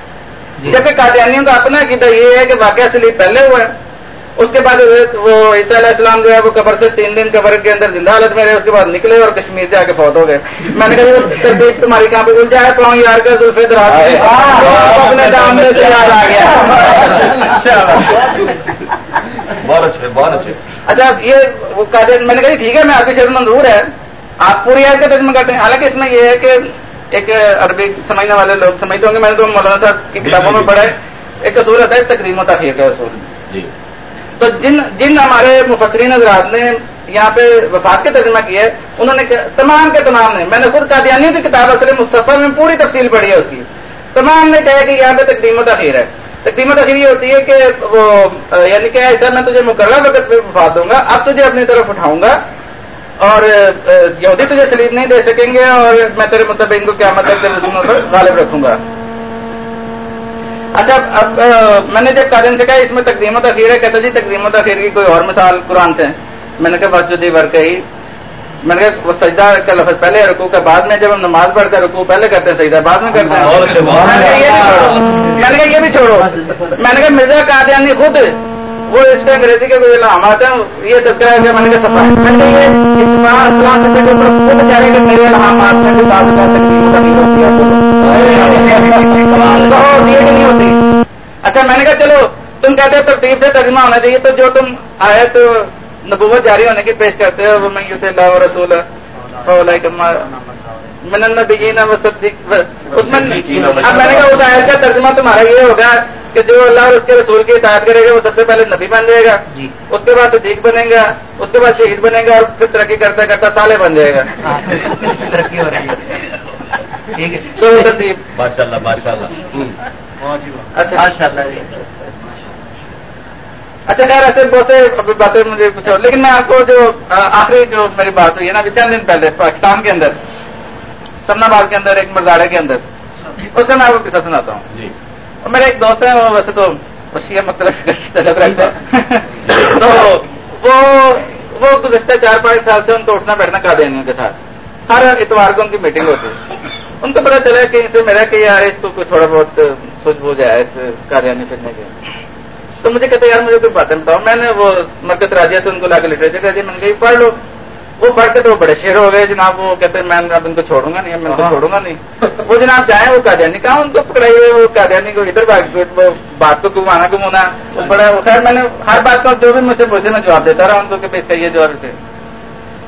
جی۔ جبکہ قادیانیوں کا اپنا عقیدہ یہ ہے کہ واقعہ سلیب پہلے ہوا ہے۔ اس کے بعد وہ عیسیٰ علیہ السلام جو ہے وہ قبر سے تین دن قبر کے اندر زندہ حالت میں رہے اس کے بعد نکلے اور کشمیر سے آ کے فوت ہو گئے۔ میں نے کہا ترتیب تمہاری کہاں پہ الجھا ہے؟ پاؤں یار کا زلفے دراز۔ اپنے دام میں سے یاد آ گیا۔ بہت اچھے بہت اچھے اچھا یہ میں نے کہا ٹھیک ہے میں آپ کی شرط منظور ہے۔ آپ پوری آج کا ترجمہ کرتے ہیں۔ حالانکہ اس میں یہ ہے کہ ایک عربی سمجھنے والے لوگ سمجھتے ہوں گے۔ میں نے تو مولانا صاحب کی کتابوں میں پڑھا ہے۔ ایک اصول ہوتا ہے تقریم و تاخیر کا اصول۔ جی۔ تو جن جن ہمارے مفسرین حضرات نے یہاں پہ وفات کے ترجمہ کیا ہے، انہوں نے تمام کے تمام نے، میں نے خود قادیانیوں کی کتاب اصل مصطفیٰ میں پوری تفصیل پڑھی ہے اس کی۔ تمام نے کہا کہ یہاں پہ تقدیم و ہے۔ تقدیم و یہ ہوتی ہے کہ وہ یعنی کہ ایسا میں تجھے مقررہ وقت پہ وفات دوں گا، اب تجھے اپنی طرف اٹھاؤں گا اور، یہودی تجھے سلیب نہیں دے سکیں گے اور میں تیرے مطلب ان کو کیا مطلب غالب رکھوں گا۔ اچھا اب میں نے جب قادم سے کہا اس میں تقدیم و تاخیر ہے کہتا جی تقدیم و تاخیر کی کوئی اور مثال قرآن سے۔ میں نے کہا بس ور کہی۔ میں نے کہا سجدہ کا لفظ پہلے رکو کا بعد میں جب ہم نماز پڑھتے ہیں رکو پہلے کرتے ہیں سجدہ بعد میں کرتے ہیں۔ میں نے کہا یہ بھی چھوڑو۔ میں نے کہا مرزا قادیانی خود وہ اس کا انگریزی کے کوئی الحامات ہیں، یہ تذکرہ ہے کہ میں نے کہا سفا میں نے یہ خود چاہے کہ میرے الحامات میں بھی بات نہیں ہوتی۔ اچھا میں نے کہا چلو، تم کہتے ہو ترتیب سے ترجمہ ہونا چاہیے، تو جو تم آئے تو نبوت جاری ہونے کی پیش کرتے ہو وہ میں یوں اللہ رسول من النبیین و صدیق اس میں اب میں نے کہا اس آیت کا ترجمہ تمہارا یہ ہوگا کہ جو اللہ اور اس کے رسول کی اطاعت کرے گا وہ سب سے پہلے نبی بن جائے گا۔ جی۔ اس کے بعد صدیق بنے گا اس کے بعد شہید بنے گا اور پھر ترقی کرتا کرتا سالے بن جائے گا۔ ترقی ہو رہی ہے۔ ماشاء اللہ ماشاء اللہ اچھا ماشاء اللہ اچھا۔ خیر ایسے بہت سے باتیں مجھے کچھ لیکن میں آپ کو جو آخری جو میری بات ہوئی ہے نا ابھی چند دن پہلے پاکستان کے اندر سمنا باد کے اندر ایک مرداڑے کے اندر۔ اس کا میں آپ کو قصہ سناتا ہوں۔ جی۔ میرے ایک دوست ہیں وہ ویسے تو مطلب رکھتے ہیں تو وہ گزشتہ چار پانچ سال سے ان کو اٹھنا بیٹھنا کر دیں ان کے ساتھ۔ ہر اتوار کو ان کی میٹنگ ہوتی ہے۔ ان کو پتا چلا کہ ان سے میرا کہ یار اس کو تھوڑا بہت سوچ بوجھ ہے اس قادیانی پھرنے کے۔ تو مجھے کہتے یار مجھے کوئی باتیں بتاؤ۔ میں نے وہ مرکز راجیہ سے ان کو لا کے لٹریچر کہہ دیا۔ میں نے کہا پڑھ لو۔ وہ پڑھ کے تو وہ بڑے شیر ہو گئے جناب وہ کہتے ہیں میں اب ان کو چھوڑوں گا نہیں میں ان کو چھوڑوں گا نہیں۔ وہ جناب جائیں وہ قادیانی کہا ان کو پکڑائیے وہ قادیانی کو ادھر بات کو گمانا گمونا بڑا خیر میں نے ہر بات کا جو بھی مجھ سے پوچھے میں جواب دیتا رہا ان کو کہ اس کا یہ جواب تھے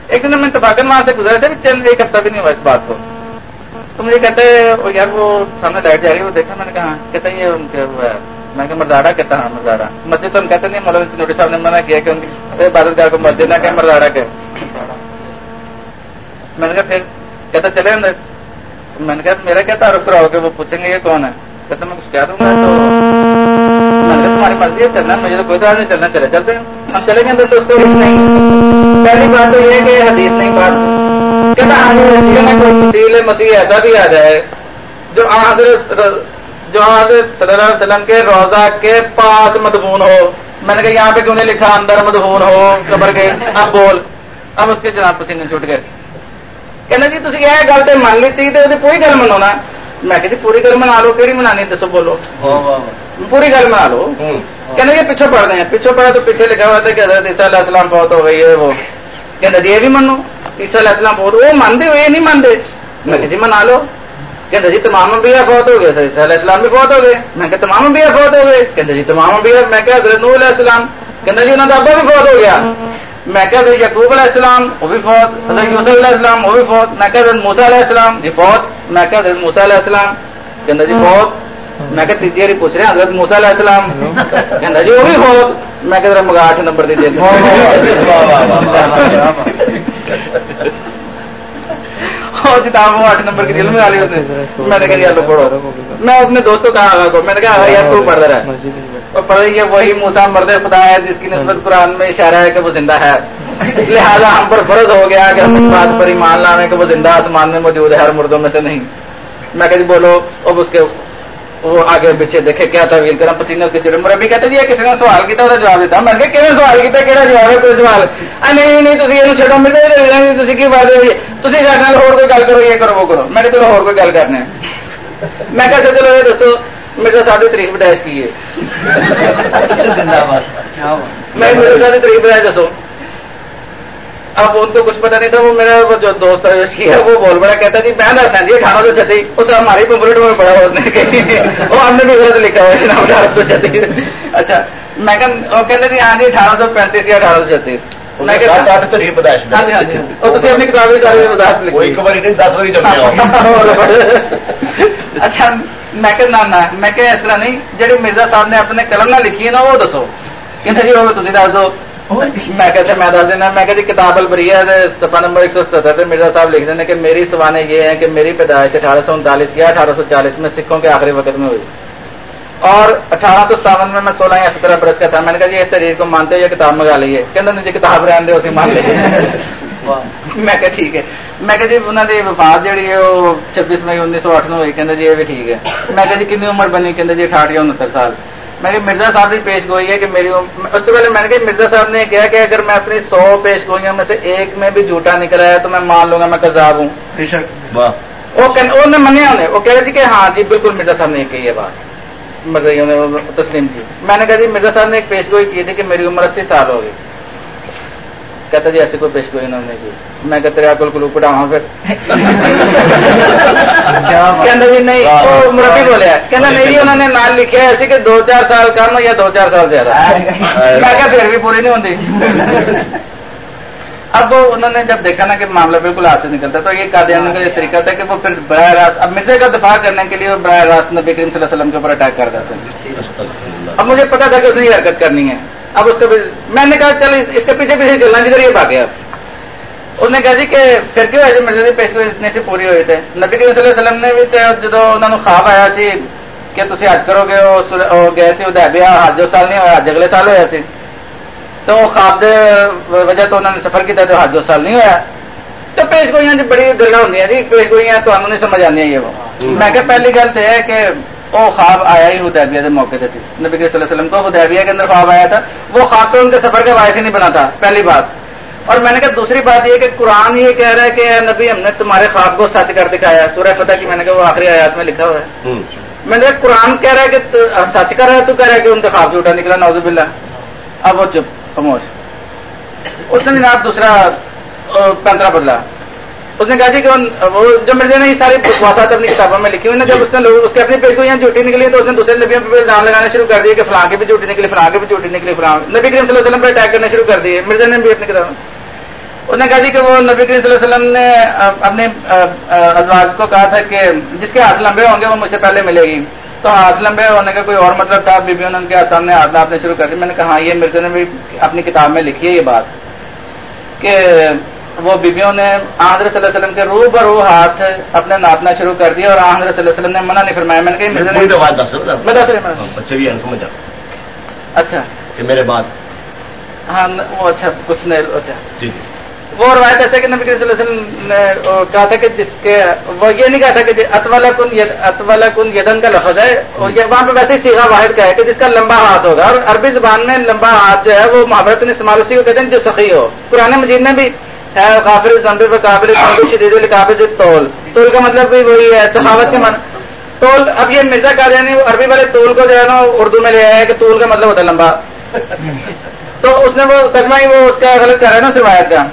ایک دن میں تباکن وہاں سے گزرے تھے چند ایک ہفتہ بھی نہیں ہوا اس بات کو۔ تو مجھے کہتے یار وہ سامنے لائٹ جا رہی ہے وہ دیکھا میں نے کہا کہتے ہیں یہ ان کے میں کہ مرداڑا کہتا ہاں مرداڑا مسجد تو ہم کہتے نہیں، مولانا جی چنوٹی صاحب نے منع کیا کہ ان کی عبادت گاہ کو مسجد نہ کہ مرداڑا کے میں نے کہا پھر کہتا چلے اندر۔ میں نے کہا میرا کیا تعارف کراؤ کہ وہ پوچھیں گے یہ کون ہے؟ کہتا میں کچھ کہہ دوں گا تو۔ میں نے کہا تمہاری مرضی ہے، چلنا، مجھے تو کوئی طرح نہیں، چلنا، چلے، چلتے ہیں۔ ہم چلیں گے اندر تو اس کو نہیں۔ پہلی بات تو یہ ہے کہ حدیث نہیں بات کہنا ہاں، کوئی تفصیل مسیح ایسا بھی آ جائے جو حضرت جو حضرت صلی اللہ علیہ وسلم کے روزہ کے پاس مضمون ہو۔ میں نے کہا یہاں پہ کیوں نہیں لکھا؟ اندر مدہون ہو۔ قبر کے اب بول۔ اب اس کے جناب پسینے چھوٹ گئے۔ کہنا جی تھی یہ گل تو من لیتی تو پوری گل منا میں کہ جی پوری گل منا لو کہڑی منانی دسو بولو۔ پوری گل منا لو۔ کہنا جی پیچھو پڑھ رہے ہیں پیچھو پڑھا تو پیچھے لکھا ہوا تھا کہ حضرت عیسیٰ علیہ السلام بہت ہو گئی ہے وہ۔ کہنا جی یہ بھی منو۔ عیسیٰ علیہ السلام بہت وہ مانتے ہوئے نہیں مانتے میں کہ جی منا لو۔ کہتے جی تمام انبیاء فوت ہو گئے عیسیٰ علیہ السلام بھی فوت ہو گئے میں کہ تمام انبیاء فوت ہو گئے کہتے جی تمام انبیاء میں کہ حضرت نور علیہ السلام کہتے جی انہوں کا ابا بھی فوت ہو گیا میں کہ حضرت یقوب علیہ السلام وہ بھی فوت حضرت یوسف علیہ السلام وہ بھی فوت میں کہ حضرت موسا علیہ السلام جی فوت میں کہ حضرت موسا علیہ السلام کہتے جی فوت میں کہ تیجی باری پوچھ رہے ہیں حضرت موسا علیہ السلام کہتا جی وہ بھی فوت میں کہ ذرا مگا آٹھ نمبر دی دے کتاب وہ آٹھ نمبر کی دل میں ڈالی ہوتے میں نے کہا، یار پڑھو۔ میں اپنے دوست کو کہا کو۔ میں نے کہا یار تو پڑھ رہا ہے۔ اور پڑھ رہی ہے وہی موسا مرد خدا ہے، جس کی نسبت قرآن میں اشارہ ہے کہ وہ زندہ ہے۔ لہذا ہم پر فرض ہو گیا کہ ہم اس بات پر ایمان لانے کہ وہ زندہ آسمان میں موجود ہے، ہر مردوں میں سے نہیں۔ میں کہ جی بولو، اب اس کے وہ آگے پیچھے دیکھے کیا تھا ویل کرا پسینے اس کے چڑے مربی کہتے جی کسی نے سوال کیا وہ جواب دیتا میں کہ کہنے سوال کیا کہڑا جواب ہے؟ کوئی سوال۔ نہیں نہیں تھی یہ چڑو ملتے تھی کی بات ہے؟ تھی جانا اور کوئی گل کرو یہ کرو وہ کرو۔ میں کہ چلو کوئی گل کرنے میں کہتے چلو یہ دسو۔ میرے ساتھ تاریخ بتائش کی ہے۔ میں میرے ساتھ تاریخ بتائش دسو۔ اب ان کو کچھ پتا نہیں تھا وہ میرا جو دوست ہے وہ بول بڑا کہتا جی میں دسنا جی اٹھارہ سو چھتی۔ اس ہماری پمپلیٹ میں پڑا اس نے۔ وہ ہم نے بھی غلط لکھا ہوا ہے اٹھارہ سو چھتی۔ اچھا میں وہ کہتے جی ہاں جی اٹھارہ سو پینتیس یا اٹھارہ سو چھتیس۔ اچھا میں کہ میں کہ اس طرح نہیں جی مرزا صاحب نے اپنے قلم نہ لکھی ہے نا وہ دسو۔ کہ جی وہ تھی دس دو۔ میں کہتے میں دس دینا میں کہ جی کتاب البری ہے سفا نمبر ایک سو ستر مرزا صاحب لکھ دینا کہ میری سوانے یہ ہے کہ میری پیدائش اٹھارہ سو انتالیس یا اٹھارہ سو چالیس میں سکھوں کے آخری وقت میں ہوئی۔ اور اٹھارہ سو ستاون میں میں سولہ یا سترہ برس کا تھا۔ میں نے کہا جی اس تحریر کو مانتے ہو یہ کتاب منگا لیے کہ جی کتاب رہن دے اسے مان لیجیے میں کہ ٹھیک ہے۔ میں کہ جی انہوں نے وفات جہی ہے وہ چھبیس مئی انیس سو اٹھ میں ہوئی کہ جی یہ بھی ٹھیک ہے۔ میں کہ جی کتنی عمر بنی؟ کہ جی اٹھاٹھ یا انہتر سال۔ میں کہ مرزا صاحب کی پیش گوئی ہے کہ میری اس سے پہلے میں نے کہا مرزا صاحب نے کہا کہ اگر میں اپنی سو پیش گوئیوں میں سے ایک میں بھی جھوٹا نکلا ہے تو میں مان لوں گا میں کذاب ہوں۔ وہ منیا انہیں۔ وہ کہہ رہے تھے کہ ہاں جی بالکل مرزا صاحب نے کہی ہے بات۔ مرزا نے تسلیم کی۔ میں نے کہا جی مرزا صاحب نے ایک پیش گوئی کی تھی کہ میری عمر اسی سال ہوگی کہتا جی ایسی کوئی پیش گوئی انہوں نے کی۔ میں کہتے رہا کل کلو پڑھاوا پھر۔ کہنا جی نہیں وہ مربی بولیا کہنا نہیں جی انہوں نے نام لکھا ایسے کہ دو چار سال کم یا دو چار سال زیادہ۔ میں کہ پھر بھی پوری نہیں ہوتی اب انہوں نے جب دیکھا نا کہ معاملہ بالکل ہاتھ سے نکلتا تو یہ قادیانی کا یہ طریقہ تھا کہ وہ پھر براہ راست، اب مرزے کا دفاع کرنے کے لیے براہ راست نبی کریم صلی اللہ علیہ وسلم کے اوپر اٹیک کر دیتے ہیں۔ اب مجھے پتا تھا کہ اس نے یہ حرکت کرنی ہے۔ اب اس کا میں نے کہا چل اس کے پیچھے پیچھے چلنا جی، جدھر یہ بھاگے اب اس نے کہا جی کہ پھر کیوں ہے مرزے کی پیش اتنے سے پوری ہوئی تھے نبی کریم صلی اللہ علیہ وسلم نے بھی جدو انہوں نے خواب آیا سی کہ تھی حج کرو گے گئے سی ادیا حج جو سال نہیں ہوا حج اگلے سال ہوا سی۔ تو خواب دے وجہ تو انہوں نے سفر کیا تو حج سال نہیں ہوا تو پیش گوئیاں بڑی گلا ہوں جی پیش گوئیاں تو نہیں سمجھ آنی یہ میں کہ پہلی گل تو ہے کہ وہ خواب آیا ہی ہدیبیہ کے موقع سے نبی صلی اللہ علیہ وسلم کو ہدیبیہ کے اندر خواب آیا تھا۔ وہ خواب تو ان کے سفر کا باعث ہی نہیں بنا تھا پہلی بات۔ اور میں نے کہا دوسری بات یہ کہ قرآن یہ کہہ رہا ہے کہ نبی ہم نے تمہارے خواب کو سچ کر دکھایا۔ سورہ فتح کی میں نے کہا وہ آخری آیات میں لکھا ہوا ہے۔ میں نے کہا قرآن کہہ رہا ہے کہ سچ کر رہا ہے تو کہہ رہا ہے کہ ان کا خواب جھوٹا نکلا نوز بلّہ اب وہ چپ۔ خاموش۔ اس نے جناب دوسرا پنترا بدلا۔ اس نے کہا جی کہ وہ جو مرزا نے یہ ساری بکواسات اپنی کتابوں میں لکھی ہوئی جب اس نے اس کے اپنی پیش کو یہاں جھوٹی نکلی تو اس نے دوسرے نبیوں پہ الزام لگانا شروع کر دیا کہ فلاں کی بھی جھوٹی نکلی، فلاں کی بھی جھوٹی نکلی، فلاں۔ نبی کریم صلی اللہ علیہ وسلم پہ اٹیک کرنا شروع کر دیے۔ مرزا نے بھی اپنی کتاب۔ اس نے کہا جی کہ وہ نبی کریم صلی اللہ علیہ وسلم نے اپنے ازواج کو کہا تھا کہ جس کے ہاتھ لمبے ہوں گے وہ مجھ سے پہلے ملے گی۔ تو ہاتھ لمبے ہونے کا کوئی اور مطلب تھا؟ بیبیوں نے ان کے سامنے ہاتھ ناپنے شروع کر دی۔ میں نے کہا ہاں یہ مرزا نے بھی اپنی کتاب میں لکھی ہے یہ بات کہ وہ بیبیوں نے آندر صلی اللہ علیہ وسلم کے روح بر روح ہاتھ اپنے ناپنا شروع کر دیا اور آندر صلی اللہ علیہ وسلم نے منع نہیں فرمایا۔ میں نے کہا میں دس رہا اچھا کہ میرے بعد۔ ہاں وہ اچھا کچھ نہیں۔ اچھا۔ جی۔ وہ روایت ایسے کہ نبی صلی اللہ علیہ وسلم نے کہا تھا کہ جس کے، وہ یہ نہیں کہا تھا کہ جی، اتوالا کن اتوالا کن یدن کا لفظ ہے، اور وہاں پہ ویسے سیگا واحد کا ہے کہ جس کا لمبا ہاتھ ہوگا، اور عربی زبان میں لمبا ہاتھ جو ہے وہ محبت استعمال اسی کو کہتے ہیں جو سخی ہو۔ پرانے مجید میں بھی ہے کافر زمبر قابل شدید القابل تول تول کا مطلب بھی وہی ہے، سخاوت کے من تول اب یہ مرزا کا یعنی عربی والے تول کو جو ہے نا، اردو میں لے آیا ہے کہ تول کا مطلب ہوتا ہے لمبا۔ تو اس نے وہ تجمہ ہی وہ اس کا غلط کر رہا ہے نا روایت کا۔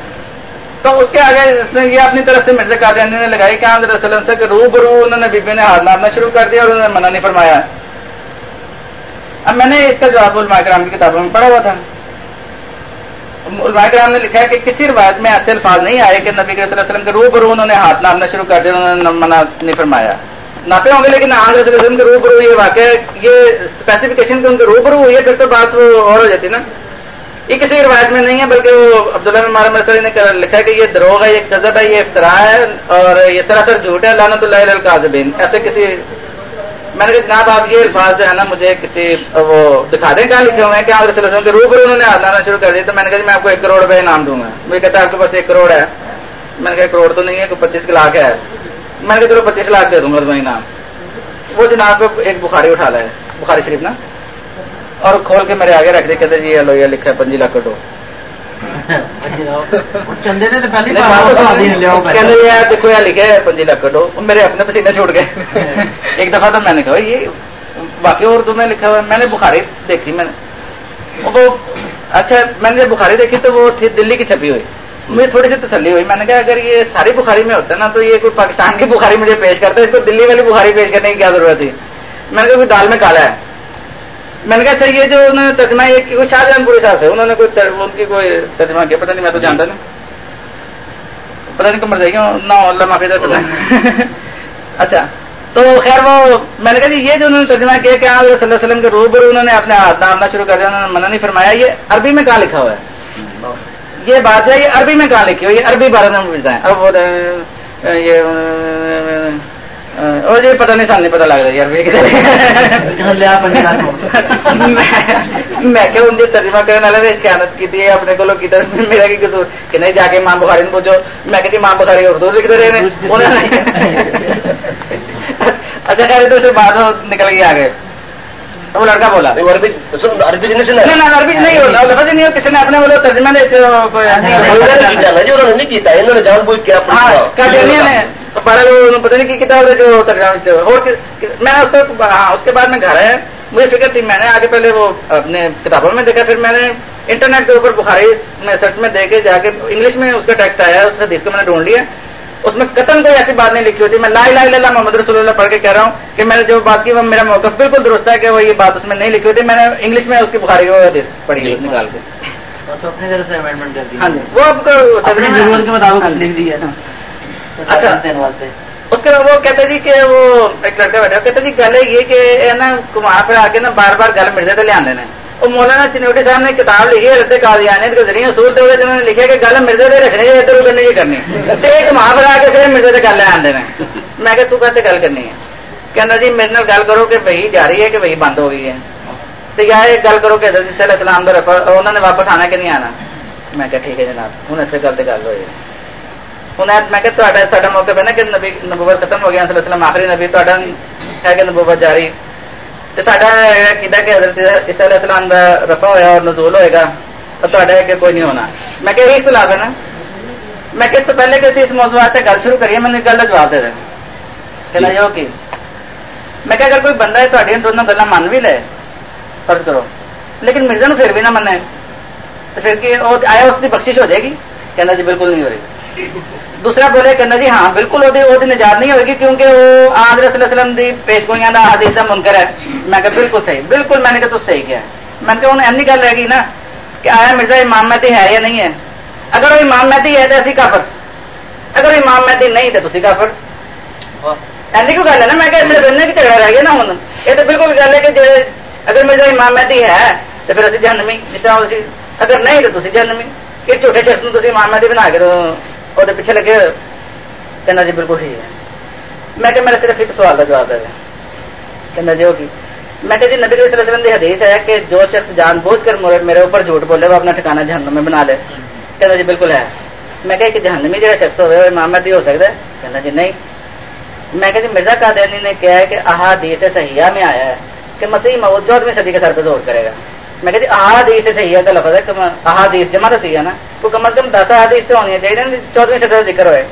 تو اس کے آگے اس نے یہ اپنی طرف سے مرزا قادیانی نے لگائی کہ آندر وسلم سے کہ انہوں نے بیبی نے ہاتھ مارنا شروع کر دیا اور انہوں نے منع نہیں فرمایا۔ اب میں نے اس کا جواب علماء کرام کی کتابوں میں پڑھا ہوا تھا۔ علماء کرام نے لکھا ہے کہ کسی روایت میں ایسے الفاظ نہیں آئے کہ نبی صلی اللہ علیہ وسلم کے رو برو انہوں نے ہاتھ ناپنا شروع کر دیا انہوں نے منع نہیں فرمایا۔ ناپے ہوں گے لیکن آندر صلی اللہ علیہ وسلم کے رو برو یہ واقع یہ اسپیسیفکیشن کے ان کے رو برو ہوئی ہے، پھر تو بات وہ اور ہو جاتی نا۔ یہ کسی روایت میں نہیں ہے، بلکہ وہ عبداللہ مارا مرسری نے لکھا ہے کہ یہ دروغ ہے، یہ قزب ہے، یہ افطرا ہے اور یہ سراسر جھوٹ ہے لانت اللہ القاظبین ایسے کسی میں نے کہا، جناب آپ یہ الفاظ جو ہے نا، مجھے کسی وہ دکھا دیں کہاں لکھے ہوئے ہیں؟ کیا وسلم کے روبرو انہوں نے ہاتھ لانا شروع کر دیا؟ تو میں نے کہا جی، میں آپ کو ایک کروڑ روپے انعام دوں گا۔ مجھے کہتا ہے، آپ کے پاس ایک کروڑ ہے۔ میں نے کہا، کروڑ تو نہیں ہے، کوئی پچیس لاکھ ہے۔ میں نے کہا، چلو پچیس لاکھ دے دوں گا انعام۔ وہ جناب ایک بخاری اٹھا لا ہے بخاری شریف نا۔ اور کھول کے میرے آگے رکھ دے کہتے جی لو یہ لکھا ہے پنجی لاکھ کٹو دیکھو یہ لکھے پنجی لاکھ کٹو میرے اپنے پسینے چھوٹ گئے۔ ایک دفعہ تو میں نے کہا یہ باقی اردو میں لکھا ہوا میں نے بخاری دیکھی میں نے۔ وہ اچھا میں نے جب بخاری دیکھی تو وہ تھی دلی کی چھپی ہوئی۔ مجھے تھوڑی سی تسلی ہوئی۔ میں نے کہا اگر یہ ساری بخاری میں ہوتا نا تو یہ کوئی پاکستان کی بخاری مجھے پیش کرتا ہے اس کو دلی والی بخاری پیش کرنے کی کیا ضرورت تھی میں نے کہا کوئی دال میں کالا ہے۔ میں نے کہا اچھا یہ جو انہوں نے ترجمہ، یہ شاہ جہاں پوری صاحب ہے انہوں نے کوئی ان کی کوئی ترجمہ کیا؟ پتہ نہیں، میں تو جانتا نہیں۔ پتہ نہیں کمر جائے نہ اللہ معافی پتہ اچھا تو خیر، وہ میں نے کہا جی یہ جو انہوں نے ترجمہ کیا کہ آپ صلی اللہ علیہ وسلم کے روبرو انہوں نے اپنے ہاتھ نامنا شروع کر دیا؟ انہوں نے منع نہیں فرمایا، یہ عربی میں کہاں لکھا ہوا ہے؟ یہ بات ہے، یہ عربی میں کہاں لکھی ہوئی یہ عربی بارے میں ملتا ہے اب وہ یہ اور یہ پتہ نہیں سامنے پتہ لگ رہا یار میں کہ ان کی ترجمہ کرنے والے خیانت کی تھی اپنے کو کی میرا کی قصور کہ نہیں جا کے ماں بخاری نے پوچھو میں کہ ماں بخاری اردو لکھتے رہے اچھا خیر تو سے بات نکل گئی آگے وہ لڑکا بولا عربی نہیں لفظ نہیں کسی نے اپنے ترجمہ پتہ نہیں کی کتاب ہے جو میں اس کو ہاں اس کے بعد میں گھر ہے مجھے فکر تھی میں نے آگے پہلے وہ اپنے کتابوں میں دیکھا پھر میں نے انٹرنیٹ کے اوپر بخاری میں سرچ میں دیکھے جا کے انگلش میں اس کا ٹیکسٹ آیا اس حدیث کو میں نے ڈھونڈ لیا۔ اس میں قتل کوئی ایسی بات نہیں لکھی ہوتی۔ میں لا الہ الا اللہ محمد رسول اللہ پڑھ کے کہہ رہا ہوں کہ میں نے جو بات کی وہ میرا موقف بالکل درست ہے کہ وہ یہ بات اس میں نہیں لکھی ہوتی۔ میں نے انگلش میں اس کی بخاری کو پڑھی نکال کے۔ ہاں جی۔ وہ ضرورت کے مطابق لکھ دی ہے۔ اچھا،, اچھا اس کے بعد وہ کہتے جی کہ وہ ایک لڑکا بیٹھا کہتے جی گل یہ کہ نا وہاں پہ آ کے نا بار بار گل مل جائے لے آنے وہ مولانا چنوٹی صاحب نے کتاب لکھی ہے، رد قادیانی کے ذریعے اصول تو انہوں نے لکھا کہ گل مرزے سے رکھنی ہے، ادھر ادھر نہیں کرنی۔ ایک ماں پر آ کے پھر مرزے سے گل لے آتے ہیں میں کہ تو کہتے گل کرنی ہے؟ کہنا جی میرے نال گل کرو کہ وہی جا رہی ہے کہ وہی بند ہو گئی ہے۔ تو یا ایک گل کرو کہ حضرت علیہ السلام در انہوں نے واپس آنا کہ نہیں آنا؟ میں کہ ٹھیک ہے جناب، ہوں اس گل تو گل ہوئی ہوں میں کہ تا موقع پہ نا کہ نبی نبوت ختم ہو گیا صلی اللہ علیہ وسلم آخری نبی تا ہے کہ نبوت جاری تو ساڈا کہ حضرت عیسیٰ علیہ السلام کا رفا ہوا اور نزول ہوئے گا تو تا کہ کوئی نہیں ہونا میں کہ یہی اختلاف ہے نا میں کہ اس سے پہلے کہ اس موضوعات گل شروع کریے میں نے گل کا جواب دے دیں کہنا یہ کی میں کہ اگر کوئی بندہ ہے تھوڑی دونوں گلا من بھی لے فرض کرو لیکن مرزا نو پھر بھی نہ منے تو پھر کہ آیا اس کی بخشش ہو جائے گی کہنا جی بالکل نہیں ہو رہی دوسرا بولے کہنا جی ہاں بالکل وہ نجات نہیں ہوگی کیونکہ وہ آدر صلی وسلم کی پیش گوئیاں کا حدیث کا منکر ہے۔ میں کہ بالکل صحیح، بالکل میں نے کہا تو صحیح کیا۔ میں نے کہا، انہیں اینی گل رہ گئی نا کہ آیا مرزا امام مہدی ہے یا نہیں ہے؟ اگر وہ امام مہدی ہے تو اسی کافر۔ اگر امام مہدی نہیں تو تھی کافر۔ ایسی کوئی گل ہے نا؟ میں کہ صرف کی جھگڑا رہ گیا نا ہوں۔ یہ تو بالکل گل ہے کہ جی اگر مرزا امام مہدی ہے تو پھر اسی جہنمی، جس طرح اگر نہیں تو تھی جہنمی۔ کہ جھوٹے شخص نے امام مہدی بنا کے تو وہ پیچھے لگے کہنا جی بالکل ٹھیک ہے۔ میں کہ میرا صرف ایک سوال کا جواب دے کہنا جی ہوگی۔ میں کہ جی نبی صلی اللہ علیہ وسلم کی حدیث ہے کہ جو شخص جان بوجھ کر میرے اوپر جھوٹ بولے، وہ اپنا ٹھکانا جہنم میں بنا لے۔ کہنا جی بالکل ہے۔ میں کہ جہنمی جہاں شخص ہوئے محمد ہی ہو سکتا ہے؟ کہنا جی نہیں۔ میں کہ جی مرزا قادیانی نے کیا ہے کہ احادیث صحیحہ میں آیا ہے کہ مسیح موت چودہویں صدی کے سر پہ زور کرے گا۔ میں کہتی احادیث صحیحہ کا لفظ ہے احادیث جمع تو صحیح ہے نا تو کم از کم دس احادیث تو ہونی چاہیے چودہویں صدی کا ذکر ہوئے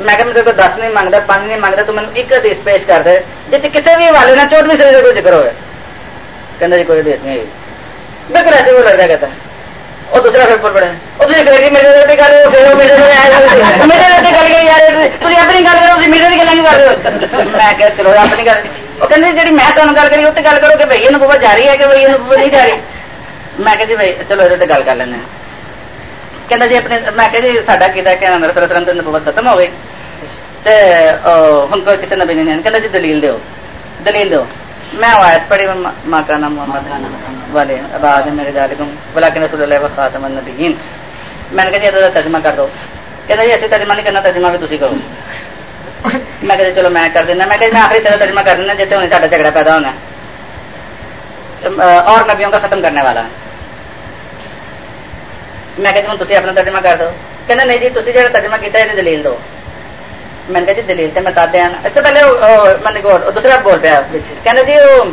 میں کہ میرے کو دس نہیں مانگتا پانچ نہیں مانگتا تو میں ایک حدیث پیش کر دے جی کسی بھی حوالے نے چودہویں صدی کا ذکر ہوئے کہنا جی کوئی حدیث نہیں بالکل ایسے وہ لڑ رہا کہتا ہے اور دوسرا پھر پڑے وہ تھی پھر میرے روٹی کر رہے ہو میرے روٹی گل کری یار تھی اپنی گل کرو میرے کی گلیں کر رہے ہو میں کہ چلو اپنی گل وہ کہتے جی میں تمہیں گل کری اتنے گل کرو کہ بھائی نبوت جاری ہے کہ بھائی نبوت نہیں جاری میں کہ جی بھائی چلو یہ گل کر لینا کہنا جی اپنے میں کہ جی ساڈا کیتا کہ نمبر سر سرم نبوت ختم ہو گئی ہوں کوئی کسی نبی نہیں کہنا جی دلیل دو دلیل دو میں آیت پڑھی ماں کا نام محمد خان والے آباد میرے ذالکم بلاکن رسول اللہ و خاتم النبیین میں نے کہا جی ترجمہ کر دو کہتا جی ایسے ترجمہ نہیں کرنا ترجمہ بھی تھی کرو میں کہتے چلو میں کر دینا میں کہ میں آخری سر ترجمہ کر دینا جیسے ہوں ساڈا جھگڑا پیدا ہونا اور نبیوں کا ختم کرنے والا ہے میں کہتی ہوں تھی اپنا ترجمہ کر دو کہنا نہیں جی تھی جہاں ترجمہ کیا یہ دلیل دو میں نے کہا جی دلیل سے میں تاتے ہیں اس سے پہلے میں نے دوسرا بول پیا کہنا جی وہ